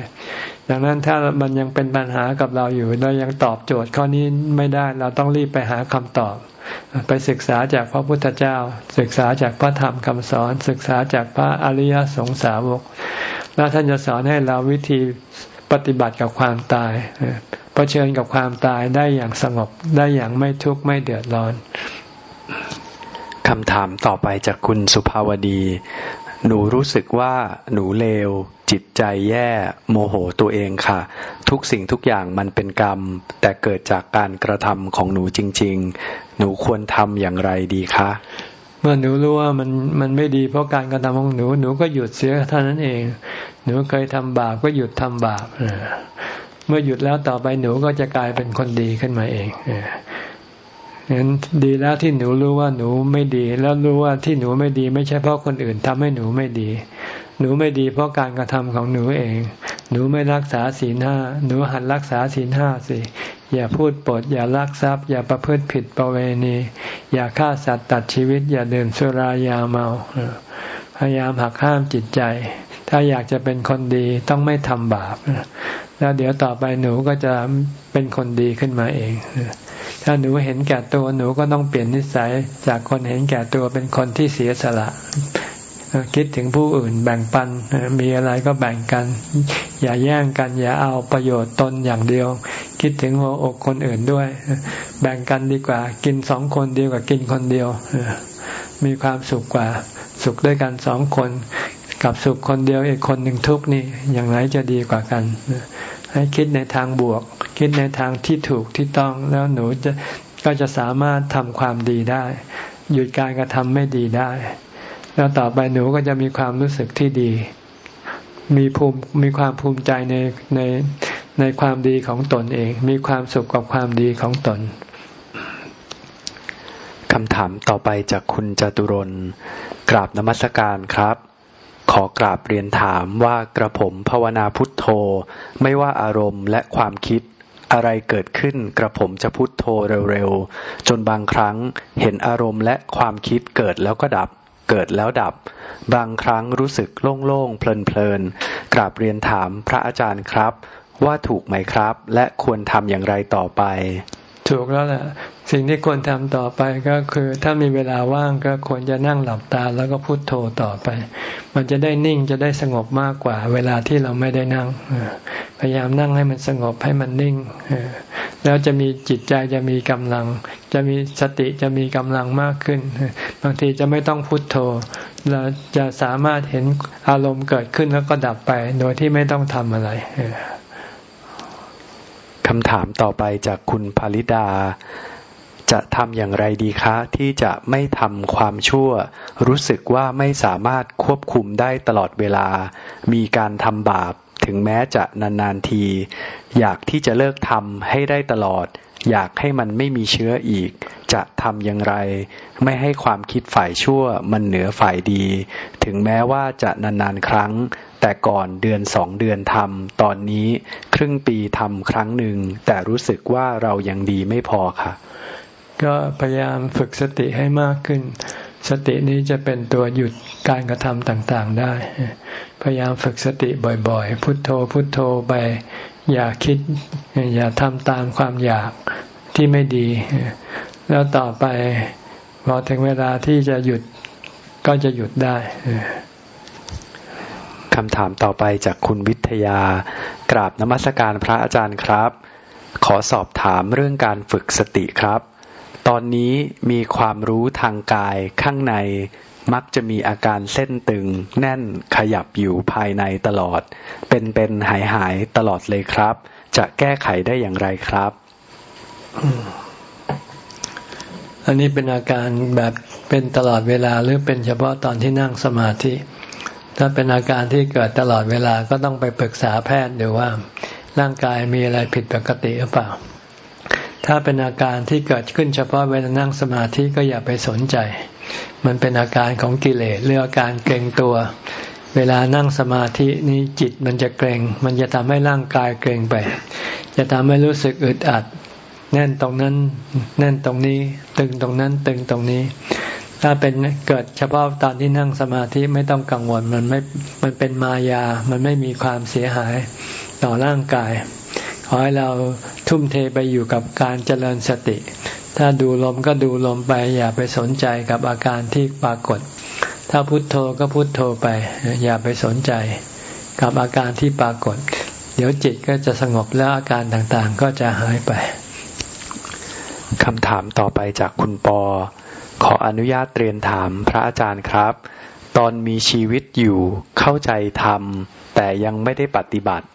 ดังนั้นถ้ามันยังเป็นปัญหากับเราอยู่เรายังตอบโจทย์ข้อนี้ไม่ได้เราต้องรีบไปหาคำตอบ ไปศึกษาจากพระพุทธเจ้า ศึกษาจากพระธรรมคำสอน ศึกษาจากพระอริยสงสาวก แล้วท่านจะสอนให้เราวิธี ปฏิบัติกับความตายเผชิญกับความตายได้อย่างสงบได้อย่างไม่ทุกข์ไม่เดือดร้อนคำถามต่อไปจากคุณสุภาวดี หนูรู้สึกว่าหนูเลว จิตใจแย่ โมโหตัวเองค่ะ ทุกสิ่งทุกอย่างมันเป็นกรรม แต่เกิดจากการกระทำของหนูจริง ๆ หนูควรทำอย่างไรดีคะ เมื่อหนูรู้ว่ามันมันไม่ดีเพราะการกระทำของหนู หนูก็หยุดเสียเท่านั้นเอง หนูเคยทำบาปก็หยุดทำบาปเมื่อหยุดแล้วต่อไปหนูก็จะกลายเป็นคนดีขึ้นมาเองงั้นดีแล้วที่หนูรู้ว่าหนูไม่ดี แล้วรู้ว่าที่หนูไม่ดีไม่ใช่เพราะคนอื่นทำให้หนูไม่ดี หนูไม่ดีเพราะการกระทำของหนูเอง หนูไม่รักษาศีลห้าหนูหัดรักษาศีลห้าสิ อย่าพูดปด อย่าลักทรัพย์ อย่าประพฤติผิดประเวณี อย่าฆ่าสัตว์ตัดชีวิต อย่าดื่มสุรายาเมา พยายามหักห้ามจิตใจ ถ้าอยากจะเป็นคนดีต้องไม่ทำบาป แล้วเดี๋ยวต่อไปหนูก็จะเป็นคนดีขึ้นมาเอง ถ้าหนูเห็นแก่ตัวหนูก็ต้องเปลี่ยนนิสัยจากคนเห็นแก่ตัวเป็นคนที่เสียสละ คิดถึงผู้อื่นแบ่งปันมีอะไรก็แบ่งกัน อย่าแย่งกัน อย่าเอาประโยชน์ตนอย่างเดียว คิดถึงหัวอกคนอื่นด้วย แบ่งกันดีกว่า กินสองคนดีกว่ากินคนเดียว มีความสุขกว่า สุขด้วยกันสองคน กับสุขคนเดียวอีกคนหนึ่งทุกนี่อย่างไรจะดีกว่ากันให้คิดในทางบวก คิดในทางที่ถูกที่ต้องแล้วหนูจะก็จะสามารถทำความดีได้ หยุดการกระทำไม่ดีได้ แล้วต่อไปหนูก็จะมีความรู้สึกที่ดี มีภูมิมีความภูมิใจในในในความดีของตนเอง มีความสุขกับความดีของตนคำถามต่อไปจากคุณจตุรนกราบนมัสการครับ ขอกราบเรียนถามว่ากระผมภาวนาพุทโธ ไม่ว่าอารมณ์และความคิดอะไรเกิดขึ้นกระผมจะพุทโธเร็วๆ จนบางครั้งเห็นอารมณ์และความคิดเกิดแล้วก็ดับ เกิดแล้วดับ บางครั้งรู้สึกโล่งๆ เพลินๆ กราบเรียนถามพระอาจารย์ครับ ว่าถูกไหมครับ และควรทำอย่างไรต่อไป ถูกแล้วแหละสิ่งที่ควรทำต่อไปก็คือ ถ้ามีเวลาว่างก็ควรจะนั่งหลับตาแล้วก็พุโทโธต่อไป มันจะได้นิ่งจะได้สงบมากกว่า เวลาที่เราไม่ได้นั่งพยายามนั่งให้มันสงบให้มันนิ่งแล้วจะมีจิตใจจะมีกำลัง จะมีสติจะมีกำลังมากขึ้น บางทีจะไม่ต้องพุโทโธเราจะสามารถเห็นอารมณ์เกิดขึ้นแล้วก็ดับไป โดยที่ไม่ต้องทำอะไร คำถามต่อไปจากคุณภริดา จะทำอย่างไรดีคะ ที่จะไม่ทำความชั่ว รู้สึกว่าไม่สามารถควบคุมได้ตลอดเวลา มีการทำบาปถึงแม้จะนานๆที อยากที่จะเลิกทำให้ได้ตลอด อยากให้มันไม่มีเชื้ออีก จะทำอย่างไร ไม่ให้ความคิดฝ่ายชั่วมันเหนือฝ่ายดี ถึงแม้ว่าจะนานๆครั้ง แต่ก่อนเดือนสองเดือนทำตอนนี้ครึ่งปีทำครั้งหนึ่ง แต่รู้สึกว่าเรายังดีไม่พอค่ะ ก็พยายามฝึกสติให้มากขึ้น สตินี้จะเป็นตัวหยุดการกระทำต่างๆได้ พยายามฝึกสติบ่อยๆ พุทโธพุทโธไปอย่าคิด อย่าทำตามความอยากที่ไม่ดี แล้วต่อไปพอถึงเวลาที่จะหยุดก็จะหยุดได้ คำถามต่อไปจากคุณวิทยา กราบนมัสการพระอาจารย์ครับ ขอสอบถามเรื่องการฝึกสติครับ ตอนนี้มีความรู้ทางกายข้างในมักจะมีอาการเส้นตึง แน่นขยับอยู่ภายในตลอด เป็นเป็นหายหายตลอดเลยครับ จะแก้ไขได้อย่างไรครับ อันนี้เป็นอาการแบบเป็นตลอดเวลาหรือเป็นเฉพาะตอนที่นั่งสมาธิ ถ้าเป็นอาการที่เกิดตลอดเวลาก็ต้องไปปรึกษาแพทย์ดูว่า ร่างกายมีอะไรผิดปกติหรือเปล่า ถ้าเป็นอาการที่เกิดขึ้นเฉพาะเวลานั่งสมาธิก็อย่าไปสนใจ มันเป็นอาการของกิเลสหรืออาการเกรงตัว เวลานั่งสมาธินี้จิตมันจะเกรง มันจะทำให้ร่างกายเกรงไป จะทำให้รู้สึกอึดอัด แน่นตรงนั้น แน่นตรงนี้ ตึงตรงนั้น ตึงตรงนี้ ถ้าเป็นเกิดเฉพาะตอนที่นั่งสมาธิไม่ต้องกังวลมันไม่มันเป็นมายา มันไม่มีความเสียหายต่อร่างกาย ขอให้เราทุ่มเทไปอยู่กับการเจริญสติ ถ้าดูลมก็ดูลมไปอย่าไปสนใจกับอาการที่ปรากฏ ถ้าพุทโธก็พุทโธไป อย่าไปสนใจกับอาการที่ปรากฏ เดี๋ยวจิตก็จะสงบแล้วอาการต่างๆก็จะหายไปคำถามต่อไปจากคุณปอ ขออนุญาตเรียนถามพระอาจารย์ครับ ตอนมีชีวิตอยู่เข้าใจธรรม แต่ยังไม่ได้ปฏิบัติ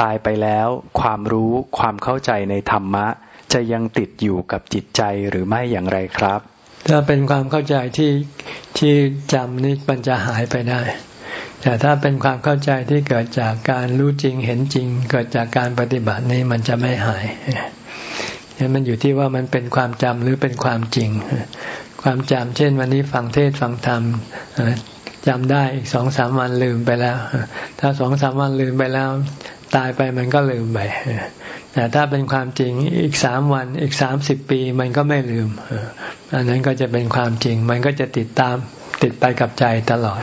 ตายไปแล้วความรู้ความเข้าใจในธรรมะ จะยังติดอยู่กับจิตใจหรือไม่อย่างไรครับ ถ้าเป็นความเข้าใจที่ที่จำนี่มันจะหายไปได้ แต่ถ้าเป็นความเข้าใจที่เกิดจากการรู้จริงเห็นจริง เกิดจากการปฏิบัตินี่มันจะไม่หายนี่มันอยู่ที่ว่ามันเป็นความจำหรือเป็นความจริง ความจำเช่น วันนี้ฟังเทศฟังธรรมจำได้อีกสองสามวันลืมไปแล้ว ถ้าสองสามวันลืมไปแล้ว ตายไปมันก็ลืมไปแต่ถ้าเป็นความจริงอีกสามวันอีกสามสิบปีมันก็ไม่ลืมอันนั้นก็จะเป็นความจริง มันก็จะติดตามติดไปกับใจตลอด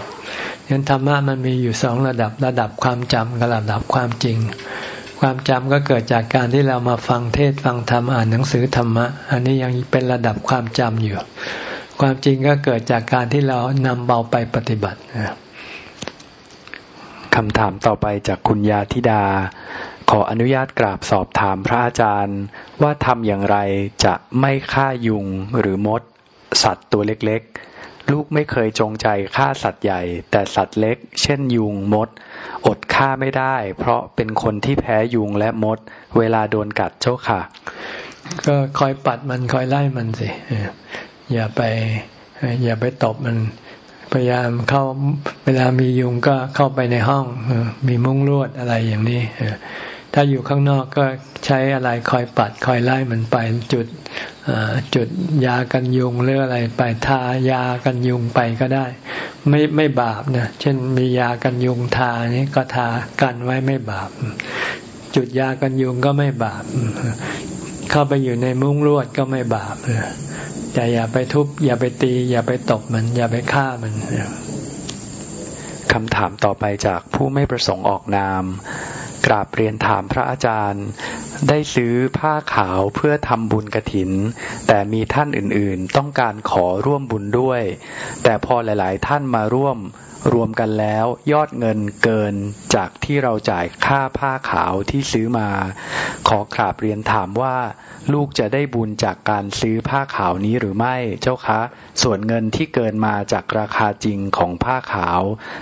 งั้นธรรมะมันมีอยู่สองระดับระดับความจำกับระดับความจริง ความจำก็เกิดจากการที่เรามาฟังเทศฟังธรรมอ่านหนังสือธรรมะ อันนี้ยังเป็นระดับความจำอยู่ ความจริงก็เกิดจากการที่เรานำเบาไปปฏิบัติคำถามต่อไปจากคุณยาธิดา ขออนุญาตกราบสอบถามพระอาจารย์ ว่าทำอย่างไรจะไม่ฆ่ายุงหรือมด สัตว์ตัวเล็กๆ ลูกไม่เคยจงใจฆ่าสัตว์ใหญ่ แต่สัตว์เล็ก เช่นยุงมด อดฆ่าไม่ได้ เพราะเป็นคนที่แพ้ยุงและมด เวลาโดนกัดเจ้าค่ะ ก็คอยปัดมันคอยไล่มันสิ อย่าไปอย่าไปตบมัน พยายามเข้าเวลามียุงก็เข้าไปในห้องมีมุ้งลวดอะไรอย่างนี้ถ้าอยู่ข้างนอกก็ใช้อะไรคอยปัดคอยไล่มันไปจุดจุดยากันยุงหรืออะไรไปทายากันยุงไปก็ได้ ไม่ไม่บาปนะเช่นมียากันยุงทานี้ก็ทากันไว้ไม่บาป จุดยากันยุงก็ไม่บาป เข้าไปอยู่ในมุ้งลวดก็ไม่บาป แต่อย่าไปทุบ อย่าไปตี อย่าไปตบมัน อย่าไปฆ่ามันคำถามต่อไปจากผู้ไม่ประสงค์ออกนาม กราบเรียนถามพระอาจารย์ ได้ซื้อผ้าขาวเพื่อทำบุญกระถิน แต่มีท่านอื่นๆ ต้องการขอร่วมบุญด้วย แต่พอหลาย ๆ ท่านมาร่วม รวมกันแล้วยอดเงินเกินจากที่เราจ่ายค่าผ้าขาวที่ซื้อมา ขอกราบเรียนถามว่า ลูกจะได้บุญจากการซื้อผ้าขาวนี้หรือไม่เจ้าคะ ส่วนเงินที่เกินมาจากราคาจริงของผ้าขาว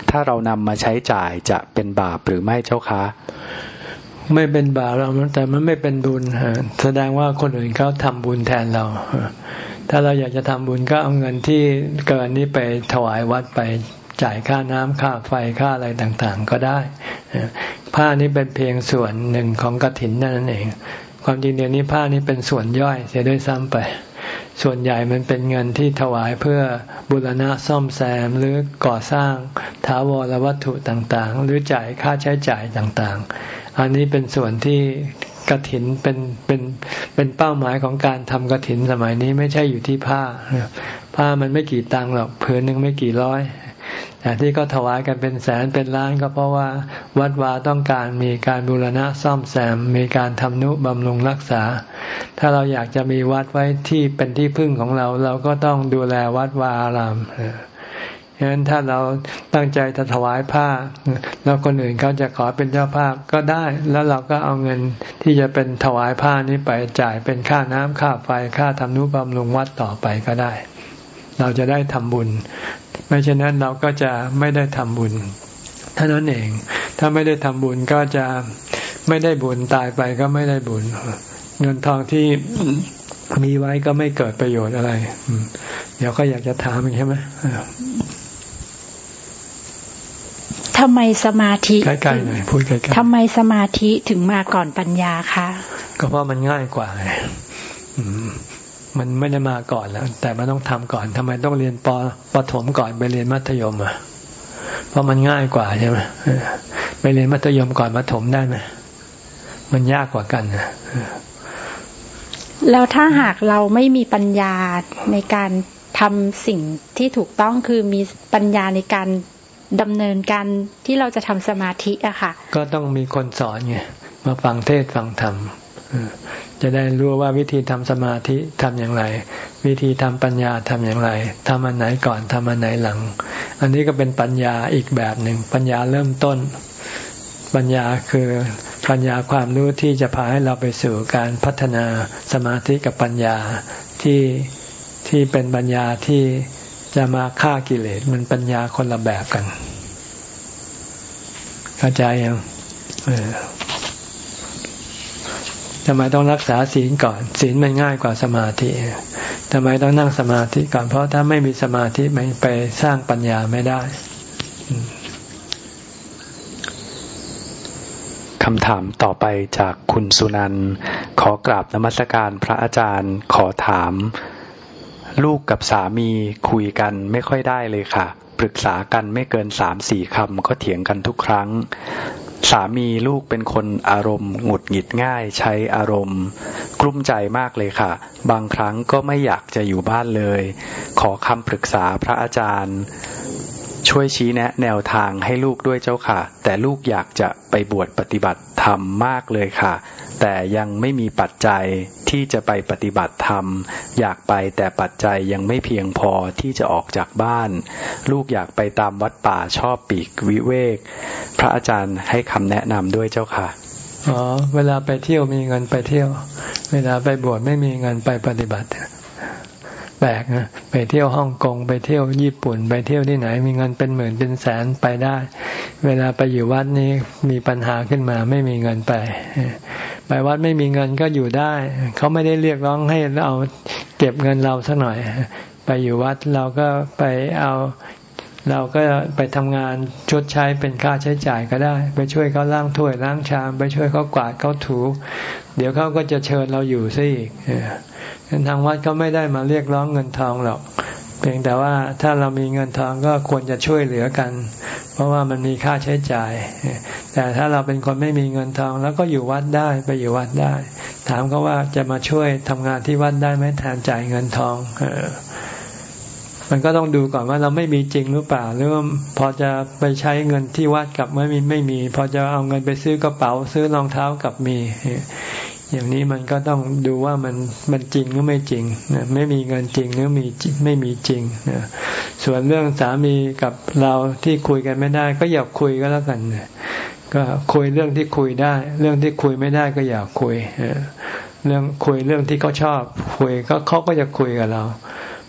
ถ้าเรานำมาใช้จ่ายจะเป็นบาปหรือไม่เจ้าคะ ไม่เป็นบาปเราแต่มันไม่เป็นบุญแสดงว่าคนอื่นเขาทำบุญแทนเราถ้าเราอยากจะทำบุญก็เอาเงินที่เกินนี้ไปถวายวัดไป จ่ายค่าน้ำค่าไฟค่าอะไรต่างๆ ก็ได้ ผ้านี้เป็นเพียงส่วนหนึ่งของกระถินนั่นเอง ความจริงเดี๋ยวนี้ผ้านี้เป็นส่วนย่อยเสียด้วยซ้ำไป ส่วนใหญ่มันเป็นเงินที่ถวายเพื่อบุรณะซ่อมแซมหรือก่อสร้างถาวรวัตถุต่างๆ หรือจ่ายค่าใช้จ่ายต่างๆ อันนี้เป็นส่วนที่กระถินเป็นเป็นเป็นเป้าหมายของการทำกระถินสมัยนี้ไม่ใช่อยู่ที่ผ้า ผ้ามันไม่กี่ตังค์หรอกเผือหนึ่งไม่กี่ร้อย แต่ที่ก็ถวายกันเป็นแสนเป็นล้านก็เพราะว่าวัดวาต้องการมีการบูรณะซ่อมแซมมีการทำนุบำรุงรักษา ถ้าเราอยากจะมีวัดไว้ที่เป็นที่พึ่งของเรา เราก็ต้องดูแลวัดวาอารามฉะนั้นถ้าเราตั้งใจจะถวายผ้า แล้วคนอื่นเขาจะขอเป็นเจ้าภาพก็ได้ แล้วเราก็เอาเงินที่จะเป็นถวายผ้านี้ไปจ่ายเป็นค่าน้ำค่าไฟค่าทำนุบำรุงวัดต่อไปก็ได้ เราจะได้ทำบุญ ไม่เช่นนั้นเราก็จะไม่ได้ทำบุญเท่านั้นเอง ถ้าไม่ได้ทำบุญก็จะไม่ได้บุญตายไปก็ไม่ได้บุญ เงินทองที่มีไว้ก็ไม่เกิดประโยชน์อะไร เดี๋ยวก็อยากจะถามใช่ไหมทำไมสมาธิใกล้ๆหน่อยพูดใกล้ๆทำไมสมาธิถึงมาก่อนปัญญาคะ ก็เพราะมันง่ายกว่า มันไม่ได้มาก่อนแล้ว แต่มันต้องทำก่อนทำไมต้องเรียนปปถมก่อนไปเรียนมัธยมอะเพราะมันง่ายกว่าใช่ไหมไปเรียนมัธยมก่อนมัธยมได้ไหมมันยากกว่ากันนะแล้วถ้าหากเราไม่มีปัญญาในการทำสิ่งที่ถูกต้องคือมีปัญญาในการดำเนินการที่เราจะทำสมาธิอะค่ะ ก็ต้องมีคนสอนไงมาฟังเทศฟังธรรม จะได้รู้ว่าวิธีทำสมาธิทำอย่างไร วิธีทำปัญญาทำอย่างไรทำอันไหนก่อนทำอันไหนหลัง อันนี้ก็เป็นปัญญาอีกแบบหนึ่ง ปัญญาเริ่มต้น ปัญญาคือปัญญาความรู้ที่จะพาให้เราไปสู่การพัฒนาสมาธิกับปัญญาที่ที่เป็นปัญญาที่จะมาฆ่ากิเลสมันปัญญาคนละแบบกัน เข้าใจยัง ทำไมต้องรักษาศีลก่อน ศีลมันง่ายกว่าสมาธิทำไมต้องนั่งสมาธิก่อน เพราะถ้าไม่มีสมาธิมันไปสร้างปัญญาไม่ได้คำถามต่อไปจากคุณสุนันขอกราบนมัสการพระอาจารย์ขอถาม ลูกกับสามีคุยกันไม่ค่อยได้เลยค่ะ ปรึกษากันไม่เกินสามสี่คำก็เถียงกันทุกครั้ง สามีลูกเป็นคนอารมณ์หงุดหงิดง่ายใช้อารมณ์ กลุ้มใจมากเลยค่ะ บางครั้งก็ไม่อยากจะอยู่บ้านเลย ขอคำปรึกษาพระอาจารย์ ช่วยชี้แนะแนวทางให้ลูกด้วยเจ้าค่ะ แต่ลูกอยากจะไปบวชปฏิบัติธรรมมากเลยค่ะ แต่ยังไม่มีปัจจัยที่จะไปปฏิบัติธรรม อยากไปแต่ปัจจัยยังไม่เพียงพอที่จะออกจากบ้าน ลูกอยากไปตามวัดป่าชอบปีกวิเวก พระอาจารย์ให้คำแนะนำด้วยเจ้าค่ะอ๋อเวลาไปเที่ยวมีเงินไปเที่ยว เวลาไปบวชไม่มีเงินไปปฏิบัติ แปลกนะไปเที่ยวฮ่องกงไปเที่ยวญี่ปุ่น ไปเที่ยวที่ไหน มีเงินเป็นหมื่นเป็นแสนไปได้ เวลาไปอยู่วัดนี้มีปัญหาขึ้นมา ไม่มีเงินไป ไปวัดไม่มีเงินก็อยู่ได้ เขาไม่ได้เรียกร้องให้เราเก็บเงินเราสักหน่อย ไปอยู่วัดเราก็ไปเอา เราก็ไปทำงานชดใช้เป็นค่าใช้จ่ายก็ได้ ไปช่วยเขาล้างถ้วยล้างชาม ไปช่วยเขากวาดเขาถู เดี๋ยวเขาก็จะเชิญเราอยู่ซะอีกทางวัดก็ไม่ได้มาเรียกร้องเงินทองหรอกเพียงแต่ว่าถ้าเรามีเงินทองก็ควรจะช่วยเหลือกัน เพราะว่ามันมีค่าใช้จ่าย แต่ถ้าเราเป็นคนไม่มีเงินทองแล้วก็อยู่วัดได้ไปอยู่วัดได้ ถามเขาว่าจะมาช่วยทำงานที่วัดได้ไหมแทนจ่ายเงินทอง มันก็ต้องดูก่อนว่าเราไม่มีจริงหรือเปล่า หรือว่าพอจะไปใช้เงินที่วัดกับไม่มีไม่มี พอจะเอาเงินไปซื้อกระเป๋าซื้อรองเท้ากับมี อย่างนี้มันก็ต้องดูว่ามันมันจริงหรือไม่จริงนะไม่มีเงินจริงหรือมีไม่มีจริงนะส่วนเรื่องสามีกับเราที่คุยกันไม่ได้ ก็อย่าคุยก็แล้วกันก็คุยเรื่องที่คุยได้ เรื่องที่คุยไม่ได้ก็อย่าคุยเรื่องคุยเรื่องที่เขาชอบ คุยก็เขาก็จะคุยกับเรา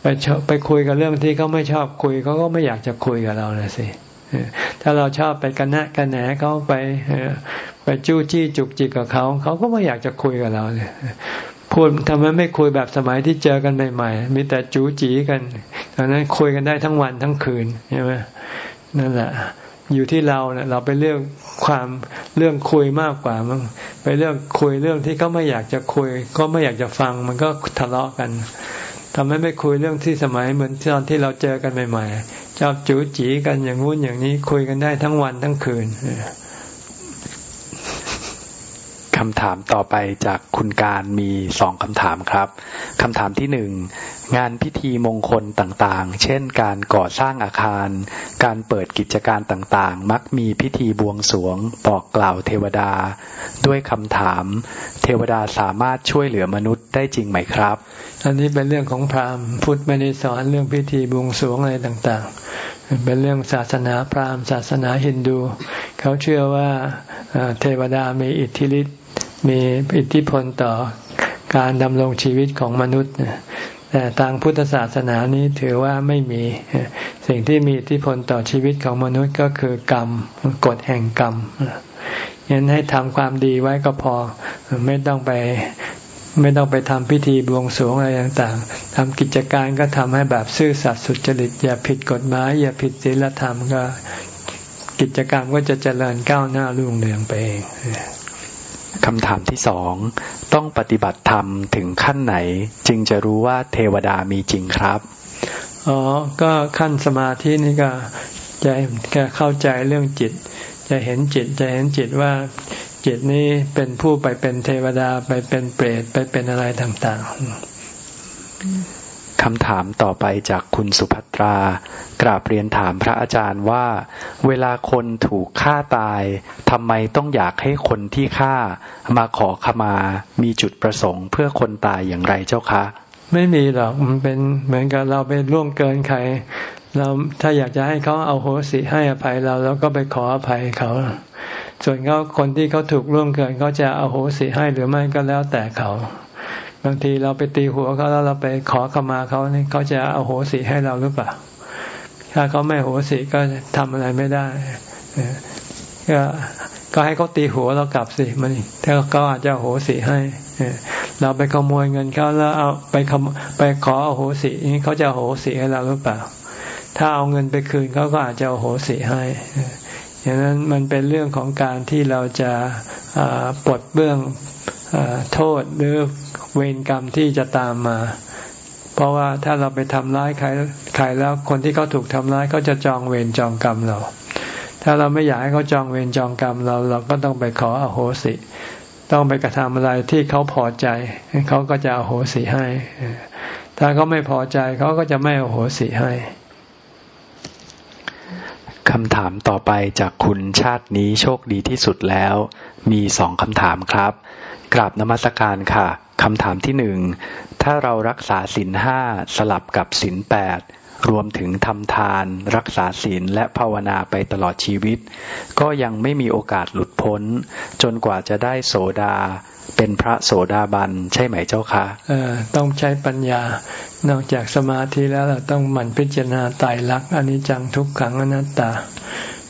ไปไปคุยกับเรื่องที่เขาไม่ชอบคุยเขาก็ไม่อยากจะคุยกับเราเลยสิถ้าเราชอบไปกันแนะกันแหนเขาไปไปจู้จี้จุกจิกกับเขาเขาก็ไม่อยากจะคุยกับเราเนี่ยพูดทำไมไม่คุยแบบสมัยที่เจอกันใหม่ๆ มีแต่จู้จีกันตอนนั้นคุยกันได้ทั้งวันทั้งคืนใช่ไหมนั่นแหละอยู่ที่เราเนี่ยเราไปเรื่องความเรื่องคุยมากกว่ามั้งไปเรื่องคุยเรื่องที่เขาไม่อยากจะคุย ก็ไม่อยากจะฟังมันก็ทะเลาะกัน ทำไมไม่คุยเรื่องที่สมัยเหมือนตอนที่เราเจอกันใหม่ๆชอบจู๋จีกันอย่างงู้นอย่างนี้คุยกันได้ทั้งวันทั้งคืนคำถามต่อไปจากคุณการมีสองคำถามครับคำถามที่หนึ่ง งานพิธีมงคลต่างๆ เช่น การก่อสร้างอาคาร การเปิดกิจการต่างๆ มักมีพิธีบวงสรวงบอกกล่าวเทวดา ด้วยคำถาม เทวดาสามารถช่วยเหลือมนุษย์ได้จริงไหมครับ อันนี้เป็นเรื่องของพราหมณ์พุทธไม่ได้สอนเรื่องพิธีบวงสรวงอะไรต่างๆ เป็นเรื่องศาสนาพราหมณ์ ศาสนาฮินดู เขาเชื่อว่าเทวดามีอิทธิฤทธิ์มีอิทธิพลต่อการดำรงชีวิตของมนุษย์ แต่ทางพุทธศาสนานี้ถือว่าไม่มี สิ่งที่มีอิทธิพลต่อชีวิตของมนุษย์ก็คือกรรมกฎแห่งกรรมยันให้ทำความดีไว้ก็พอ ไม่ต้องไปไม่ต้องไปทำพิธีบวงสรวงอะไรต่างๆทำกิจการก็ทำให้แบบซื่อสัตย์สุจริต อย่าผิดกฎหมาย อย่าผิดศีลธรรมก็กิจกรรมก็จะเจริญก้าวหน้ารุ่งเรืองไปเอง คำถามที่สองต้องปฏิบัติธรรมถึงขั้นไหน จึงจะรู้ว่าเทวดามีจริงครับอ๋อก็ขั้นสมาธินี่ก็จะจะเข้าใจเรื่องจิต จะเห็นจิตจะเห็นจิตว่าจิตนี้เป็นผู้ไปเป็นเทวดาไปเป็นเปรตไปเป็นอะไรต่าง ๆ คำถามต่อไปจากคุณสุภัตรา กราบเรียนถามพระอาจารย์ว่า เวลาคนถูกฆ่าตายทำไมต้องอยากให้คนที่ฆ่า มาขอขมามีจุดประสงค์ เพื่อคนตายอย่างไรเจ้าคะ ไม่มีหรอกมันเป็นเหมือนกับเราไปล่วงเกินใคร เราถ้าอยากจะให้เขาเอาโหสิให้อภัยเราแล้วก็ไปขออภัยเขาส่วนเขาคนที่เขาถูกล่วงเกินเขาจะเอาโหสิให้หรือไม่ก็แล้วแต่เขา บางทีเราไปตีหัวเขาแล้วเราไปขอขมาเขานี่เขาจะเอาโหสิให้เราหรือเปล่า ถ้าเขาไม่โหสิก็ทำอะไรไม่ได้ก็ก็ให้เขาตีหัวเรากลับสิมันถ้าเขาอาจจะโหสิให้เราไปขโมยเงินเขาแล้วเอาไปขไปขอโหสินี้เขาจะโหสิให้เราหรือเปล่า ถ้าเอาเงินไปคืนเขาก็อาจจะโหสิให้อย่างนั้นมันเป็นเรื่องของการที่เราจะปลดเบื้องโทษหรือ เวรกรรมที่จะตามมา เพราะว่าถ้าเราไปทำร้ายใครใครแล้วคนที่เขาถูกทำร้ายเขาจะจองเวรจองกรรมเรา ถ้าเราไม่อยากให้เขาจองเวรจองกรรมเรา เราก็ต้องไปขออโหสิ ต้องไปกระทำอะไรที่เขาพอใจเขาก็จะอโหสิให้ ถ้าเขาไม่พอใจเขาก็จะไม่อโหสิให้คำถามต่อไปจากคุณชาตินี้โชคดีที่สุดแล้ว มีสองคำถามครับ กราบนมัสการค่ะ คำถามที่หนึ่งถ้าเรารักษาศีลห้าสลับกับศีลแปดรวมถึงทำทาน รักษาศีลและภาวนาไปตลอดชีวิต ก็ยังไม่มีโอกาสหลุดพ้น จนกว่าจะได้โสดา เป็นพระโสดาบันใช่ไหมเจ้าคะเออต้องใช้ปัญญา นอกจากสมาธิแล้วเราต้องหมั่นพิจารณาไตรลักษณ์อนิจจังทุกขังอนัตตา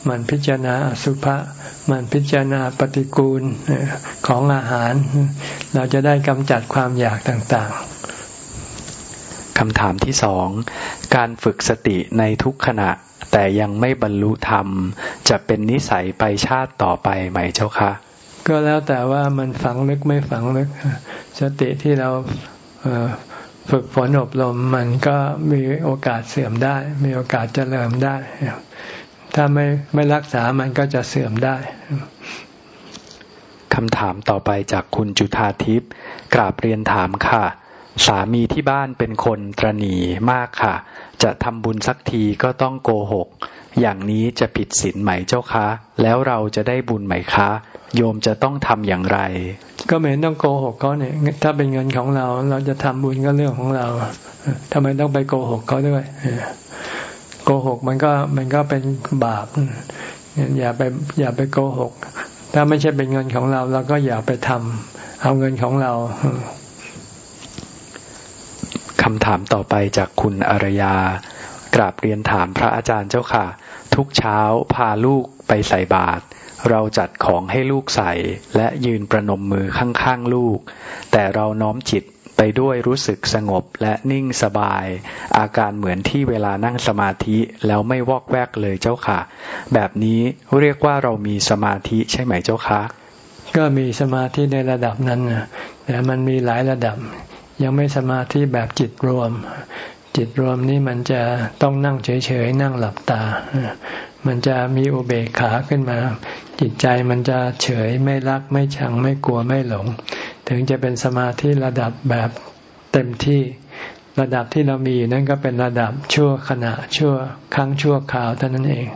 มั่นพิจารณาอสุภะหมั่นพิจารณาปฏิกูลของอาหาร เราจะได้กำจัดความอยากต่างๆคำถามที่สองการฝึกสติในทุกขณะ แต่ยังไม่บรรลุธรรม จะเป็นนิสัยไปชาติต่อไปไหมเจ้าคะก็แล้วแต่ว่ามันฝังลึกไม่ฝังลึก สติที่เราฝึกฝนอบรมมันก็มีโอกาสเสื่อมได้ มีโอกาสเจริญได้ ถ้าไม่ไม่รักษามันก็จะเสื่อมได้คำถามต่อไปจากคุณจุธาทิพย์กราบเรียนถามค่ะ สามีที่บ้านเป็นคนตรณีมากค่ะ จะทำบุญสักทีก็ต้องโกหก อย่างนี้จะผิดศีลไหมเจ้าคะ แล้วเราจะได้บุญไหมคะ โยมจะต้องทำอย่างไร ก็ไม่ต้องโกหกเขาเนี่ย ถ้าเป็นเงินของเราเราจะทำบุญก็เรื่องของเราทำไมต้องไปโกหกเขาด้วยโก หกมันก็มันก็เป็นบาปอย่าไปอย่าไปโกหก ถ้าไม่ใช่เป็นเงินของเราเราก็อย่าไปทำเอาเงินของเราคำถามต่อไปจากคุณอารยากราบเรียนถามพระอาจารย์เจ้าค่ะ ทุกเช้าพาลูกไปใส่บาตรเราจัดของให้ลูกใส่และยืนประนมมือข้างๆลูก แต่เราน้อมจิต ไปด้วยรู้สึกสงบและนิ่งสบาย อาการเหมือนที่เวลานั่งสมาธิแล้วไม่วอกแวกเลยเจ้าค่ะ แบบนี้เรียกว่าเรามีสมาธิใช่ไหมเจ้าคะก็มีสมาธิในระดับนั้นนะแต่มันมีหลายระดับ ยังไม่สมาธิแบบจิตรวม จิตรวมนี้มันจะต้องนั่งเฉยๆนั่งหลับตา มันจะมีอุเบกขาขึ้นมา จิตใจมันจะเฉยไม่รักไม่ชังไม่กลัวไม่หลง ถึงจะเป็นสมาธิระดับแบบเต็มที่ระดับที่เรามีอยู่นั่นก็เป็นระดับชั่วขณะชั่วครั้งชั่วคราวเท่านั้นเอง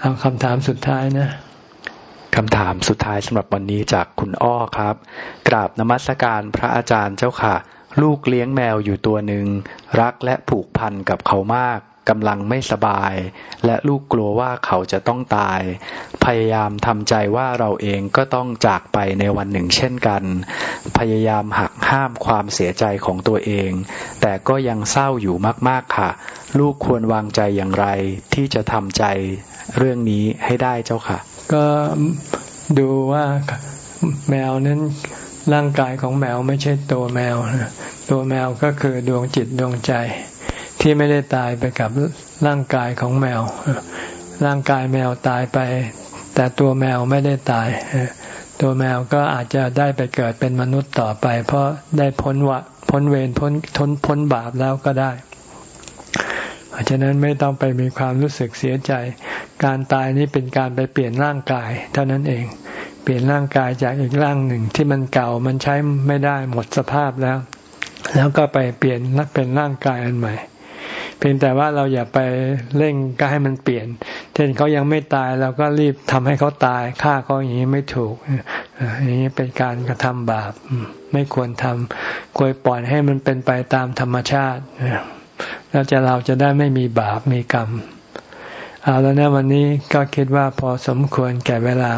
เอาคำถามสุดท้ายนะคำถามสุดท้ายสำหรับวันนี้จากคุณอ้อครับ กราบนมัสการพระอาจารย์เจ้าค่ะ ลูกเลี้ยงแมวอยู่ตัวหนึ่ง รักและผูกพันกับเขามาก กำลังไม่สบาย และลูกกลัวว่าเขาจะต้องตาย พยายามทำใจว่าเราเองก็ต้องจากไปในวันหนึ่งเช่นกัน พยายามหักห้ามความเสียใจของตัวเอง แต่ก็ยังเศร้าอยู่มากๆค่ะ ลูกควรวางใจอย่างไรที่จะทำใจเรื่องนี้ให้ได้เจ้าค่ะ ก็ดูว่าแมวนั้นร่างกายของแมวไม่ใช่ตัวแมว ตัวแมวก็คือดวงจิตดวงใจ ที่ไม่ได้ตายไปกับร่างกายของแมว ร่างกายแมวตายไป แต่ตัวแมวไม่ได้ตาย ตัวแมวก็อาจจะได้ไปเกิดเป็นมนุษย์ต่อไป เพราะได้พ้นวะพ้นเวรพ้นทนพ้นบาปแล้วก็ได้เพราะฉะนั้นไม่ต้องไปมีความรู้สึกเสียใจ การตายนี้เป็นการไปเปลี่ยนร่างกาย เท่านั้นเอง เปลี่ยนร่างกายจากอีกร่างหนึ่งที่มันเก่ามันใช้ไม่ได้หมดสภาพแล้ว แล้วก็ไปเปลี่ยนเป็นร่างกายอันใหม่ เพียงแต่ว่าเราอย่าไปเร่งก็ให้มันเปลี่ยน เช่นเขายังไม่ตายเราก็รีบทำให้เขาตายฆ่าเขาอย่างนี้ไม่ถูกอย่างนี้เป็นการกระทำบาป ไม่ควรทำควรปล่อยให้มันเป็นไปตามธรรมชาติแล้วจะเราจะได้ไม่มีบาปมีกรรม เอาแล้วนะวันนี้ก็คิดว่าพอสมควรแก่เวลา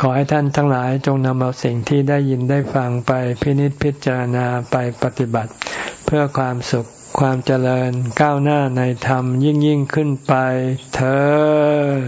ขอให้ท่านทั้งหลายจงนำเอาสิ่งที่ได้ยินได้ฟังไปพินิจพิจารณาไปปฏิบัติ เพื่อความสุข ความเจริญก้าวหน้าในธรรมยิ่งยิ่งขึ้นไปเธอ